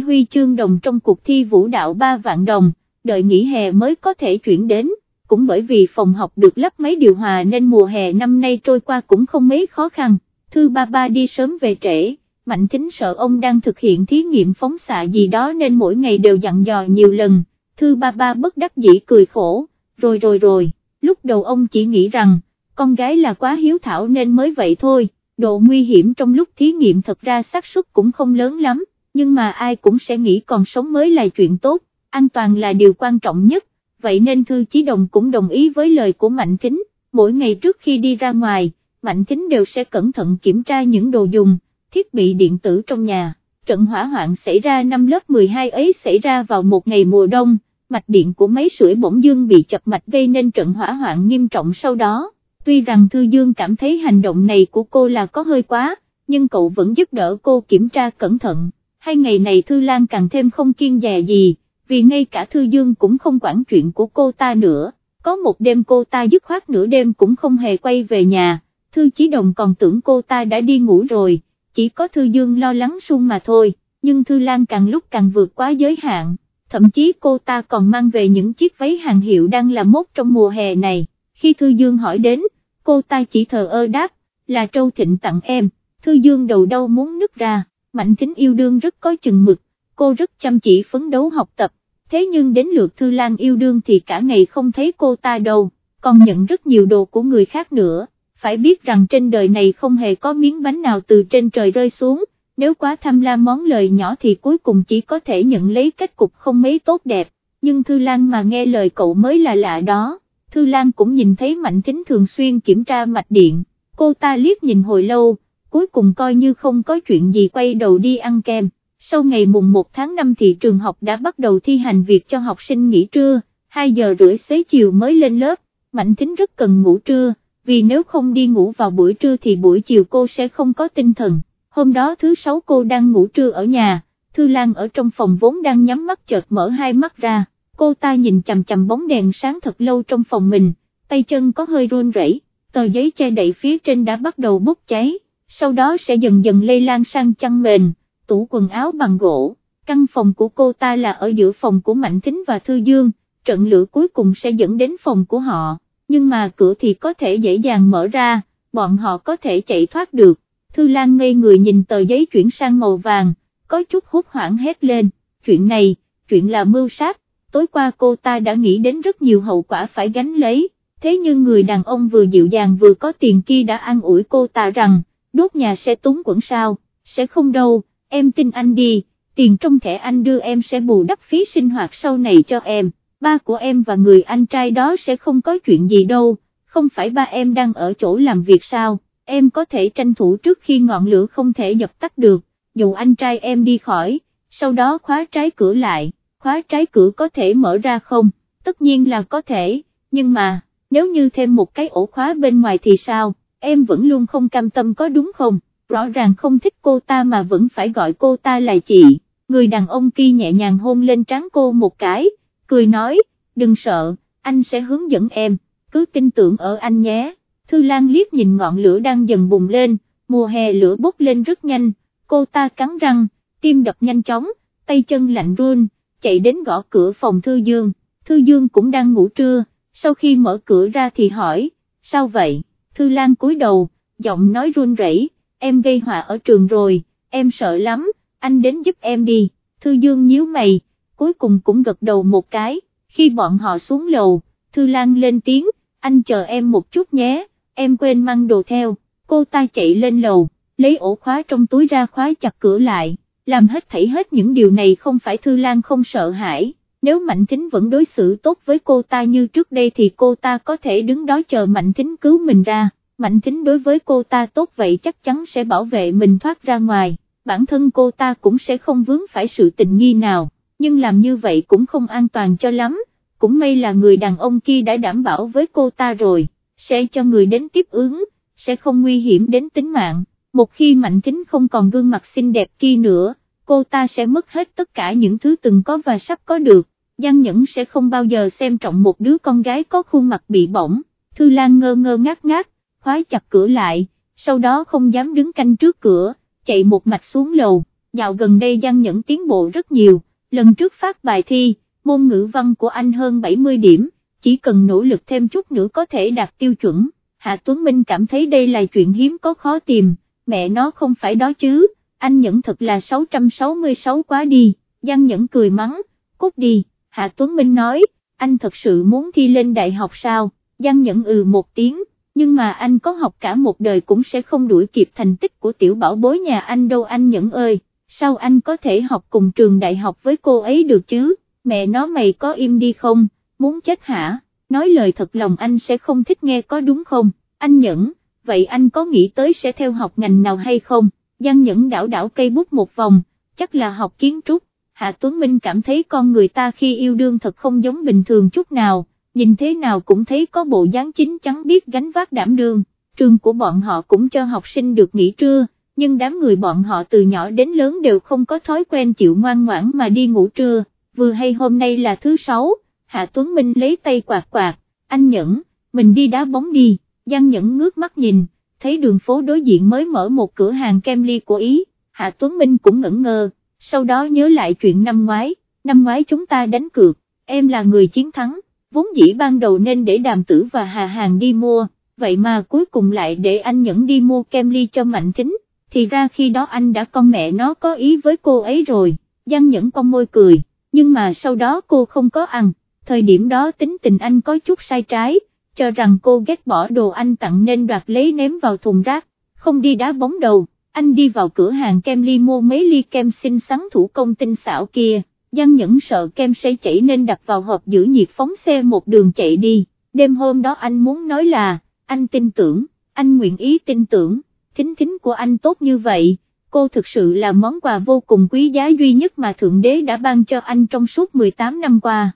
huy chương đồng trong cuộc thi vũ đạo 3 vạn đồng, đợi nghỉ hè mới có thể chuyển đến, cũng bởi vì phòng học được lắp máy điều hòa nên mùa hè năm nay trôi qua cũng không mấy khó khăn, thư ba ba đi sớm về trễ. Mạnh Thính sợ ông đang thực hiện thí nghiệm phóng xạ gì đó nên mỗi ngày đều dặn dò nhiều lần, thư ba ba bất đắc dĩ cười khổ, rồi rồi rồi, lúc đầu ông chỉ nghĩ rằng, con gái là quá hiếu thảo nên mới vậy thôi, độ nguy hiểm trong lúc thí nghiệm thật ra xác suất cũng không lớn lắm, nhưng mà ai cũng sẽ nghĩ còn sống mới là chuyện tốt, an toàn là điều quan trọng nhất, vậy nên Thư Chí Đồng cũng đồng ý với lời của Mạnh kính mỗi ngày trước khi đi ra ngoài, Mạnh kính đều sẽ cẩn thận kiểm tra những đồ dùng, thiết bị điện tử trong nhà. Trận hỏa hoạn xảy ra năm lớp 12 ấy xảy ra vào một ngày mùa đông, mạch điện của máy sưởi bỗng dưng bị chập mạch gây nên trận hỏa hoạn nghiêm trọng sau đó. Tuy rằng Thư Dương cảm thấy hành động này của cô là có hơi quá, nhưng cậu vẫn giúp đỡ cô kiểm tra cẩn thận. Hai ngày này Thư Lan càng thêm không kiên dè gì, vì ngay cả Thư Dương cũng không quản chuyện của cô ta nữa. Có một đêm cô ta dứt khoát nửa đêm cũng không hề quay về nhà, Thư Chí Đồng còn tưởng cô ta đã đi ngủ rồi chỉ có Thư Dương lo lắng sung mà thôi, nhưng Thư Lan càng lúc càng vượt quá giới hạn, thậm chí cô ta còn mang về những chiếc váy hàng hiệu đang là mốt trong mùa hè này, khi Thư Dương hỏi đến, cô ta chỉ thờ ơ đáp, là Trâu Thịnh tặng em, Thư Dương đầu đau muốn nứt ra, Mạnh Thính yêu đương rất có chừng mực, cô rất chăm chỉ phấn đấu học tập, thế nhưng đến lượt Thư Lan yêu đương thì cả ngày không thấy cô ta đâu, còn nhận rất nhiều đồ của người khác nữa phải biết rằng trên đời này không hề có miếng bánh nào từ trên trời rơi xuống, nếu quá tham lam món lời nhỏ thì cuối cùng chỉ có thể nhận lấy kết cục không mấy tốt đẹp, nhưng Thư Lan mà nghe lời cậu mới là lạ đó, Thư Lan cũng nhìn thấy Mạnh Thính thường xuyên kiểm tra mạch điện, cô ta liếc nhìn hồi lâu, cuối cùng coi như không có chuyện gì quay đầu đi ăn kem. Sau ngày mùng 1 tháng 5 thì trường học đã bắt đầu thi hành việc cho học sinh nghỉ trưa, 2 giờ rưỡi xế chiều mới lên lớp, Mạnh Thính rất cần ngủ trưa vì nếu không đi ngủ vào buổi trưa thì buổi chiều cô sẽ không có tinh thần. Hôm đó thứ sáu cô đang ngủ trưa ở nhà, Thư Lan ở trong phòng vốn đang nhắm mắt chợt mở hai mắt ra, cô ta nhìn chằm chằm bóng đèn sáng thật lâu trong phòng mình, tay chân có hơi run rẩy, tờ giấy che đậy phía trên đã bắt đầu bốc cháy, sau đó sẽ dần dần lây lan sang chăn mền, tủ quần áo bằng gỗ, căn phòng của cô ta là ở giữa phòng của Mạnh Thính và Thư Dương, trận lửa cuối cùng sẽ dẫn đến phòng của họ nhưng mà cửa thì có thể dễ dàng mở ra, bọn họ có thể chạy thoát được. Thư Lan ngây người nhìn tờ giấy chuyển sang màu vàng, có chút hốt hoảng hét lên, chuyện này, chuyện là mưu sát, tối qua cô ta đã nghĩ đến rất nhiều hậu quả phải gánh lấy, thế nhưng người đàn ông vừa dịu dàng vừa có tiền kia đã an ủi cô ta rằng, đốt nhà sẽ túng quẩn sao, sẽ không đâu, em tin anh đi, tiền trong thẻ anh đưa em sẽ bù đắp phí sinh hoạt sau này cho em ba của em và người anh trai đó sẽ không có chuyện gì đâu, không phải ba em đang ở chỗ làm việc sao, em có thể tranh thủ trước khi ngọn lửa không thể dập tắt được, dù anh trai em đi khỏi, sau đó khóa trái cửa lại, khóa trái cửa có thể mở ra không, tất nhiên là có thể, nhưng mà, nếu như thêm một cái ổ khóa bên ngoài thì sao, em vẫn luôn không cam tâm có đúng không, rõ ràng không thích cô ta mà vẫn phải gọi cô ta là chị, người đàn ông kia nhẹ nhàng hôn lên trán cô một cái, cười nói, đừng sợ, anh sẽ hướng dẫn em, cứ tin tưởng ở anh nhé. Thư Lan liếc nhìn ngọn lửa đang dần bùng lên, mùa hè lửa bốc lên rất nhanh, cô ta cắn răng, tim đập nhanh chóng, tay chân lạnh run, chạy đến gõ cửa phòng Thư Dương, Thư Dương cũng đang ngủ trưa, sau khi mở cửa ra thì hỏi, sao vậy, Thư Lan cúi đầu, giọng nói run rẩy, em gây họa ở trường rồi, em sợ lắm, anh đến giúp em đi, Thư Dương nhíu mày, cuối cùng cũng gật đầu một cái, khi bọn họ xuống lầu, Thư Lan lên tiếng, anh chờ em một chút nhé, em quên mang đồ theo, cô ta chạy lên lầu, lấy ổ khóa trong túi ra khóa chặt cửa lại, làm hết thảy hết những điều này không phải Thư Lan không sợ hãi, nếu Mạnh Thính vẫn đối xử tốt với cô ta như trước đây thì cô ta có thể đứng đó chờ Mạnh Thính cứu mình ra, Mạnh Thính đối với cô ta tốt vậy chắc chắn sẽ bảo vệ mình thoát ra ngoài, bản thân cô ta cũng sẽ không vướng phải sự tình nghi nào, nhưng làm như vậy cũng không an toàn cho lắm, cũng may là người đàn ông kia đã đảm bảo với cô ta rồi, sẽ cho người đến tiếp ứng, sẽ không nguy hiểm đến tính mạng, một khi Mạnh Thính không còn gương mặt xinh đẹp kia nữa, cô ta sẽ mất hết tất cả những thứ từng có và sắp có được, Giang Nhẫn sẽ không bao giờ xem trọng một đứa con gái có khuôn mặt bị bỏng, Thư Lan ngơ ngơ ngát ngát, khóa chặt cửa lại, sau đó không dám đứng canh trước cửa, chạy một mạch xuống lầu, dạo gần đây Giang Nhẫn tiến bộ rất nhiều, lần trước phát bài thi, môn ngữ văn của anh hơn 70 điểm, chỉ cần nỗ lực thêm chút nữa có thể đạt tiêu chuẩn, Hạ Tuấn Minh cảm thấy đây là chuyện hiếm có khó tìm, mẹ nó không phải đó chứ, anh Nhẫn thật là 666 quá đi, Giang Nhẫn cười mắng, cút đi, Hạ Tuấn Minh nói, anh thật sự muốn thi lên đại học sao, Giang Nhẫn ừ một tiếng, nhưng mà anh có học cả một đời cũng sẽ không đuổi kịp thành tích của tiểu bảo bối nhà anh đâu anh Nhẫn ơi, sao anh có thể học cùng trường đại học với cô ấy được chứ, mẹ nó mày có im đi không, muốn chết hả, nói lời thật lòng anh sẽ không thích nghe có đúng không, anh Nhẫn, vậy anh có nghĩ tới sẽ theo học ngành nào hay không, Giang Nhẫn đảo đảo cây bút một vòng, chắc là học kiến trúc, Hạ Tuấn Minh cảm thấy con người ta khi yêu đương thật không giống bình thường chút nào. Nhìn thế nào cũng thấy có bộ dáng chính chắn biết gánh vác đảm đương, trường của bọn họ cũng cho học sinh được nghỉ trưa, nhưng đám người bọn họ từ nhỏ đến lớn đều không có thói quen chịu ngoan ngoãn mà đi ngủ trưa, vừa hay hôm nay là thứ sáu, Hạ Tuấn Minh lấy tay quạt quạt, anh Nhẫn, mình đi đá bóng đi, Giang Nhẫn ngước mắt nhìn, thấy đường phố đối diện mới mở một cửa hàng kem ly của Ý, Hạ Tuấn Minh cũng ngẩn ngơ, sau đó nhớ lại chuyện năm ngoái, năm ngoái chúng ta đánh cược, em là người chiến thắng vốn dĩ ban đầu nên để đàm tử và hà hàng đi mua, vậy mà cuối cùng lại để anh nhẫn đi mua kem ly cho mạnh thính, thì ra khi đó anh đã con mẹ nó có ý với cô ấy rồi, Giang nhẫn con môi cười, nhưng mà sau đó cô không có ăn, thời điểm đó tính tình anh có chút sai trái, cho rằng cô ghét bỏ đồ anh tặng nên đoạt lấy ném vào thùng rác, không đi đá bóng đầu, anh đi vào cửa hàng kem ly mua mấy ly kem xinh xắn thủ công tinh xảo kia. Giang Nhẫn sợ kem sẽ chảy nên đặt vào hộp giữ nhiệt phóng xe một đường chạy đi, đêm hôm đó anh muốn nói là, anh tin tưởng, anh nguyện ý tin tưởng, thính thính của anh tốt như vậy, cô thực sự là món quà vô cùng quý giá duy nhất mà Thượng Đế đã ban cho anh trong suốt 18 năm qua.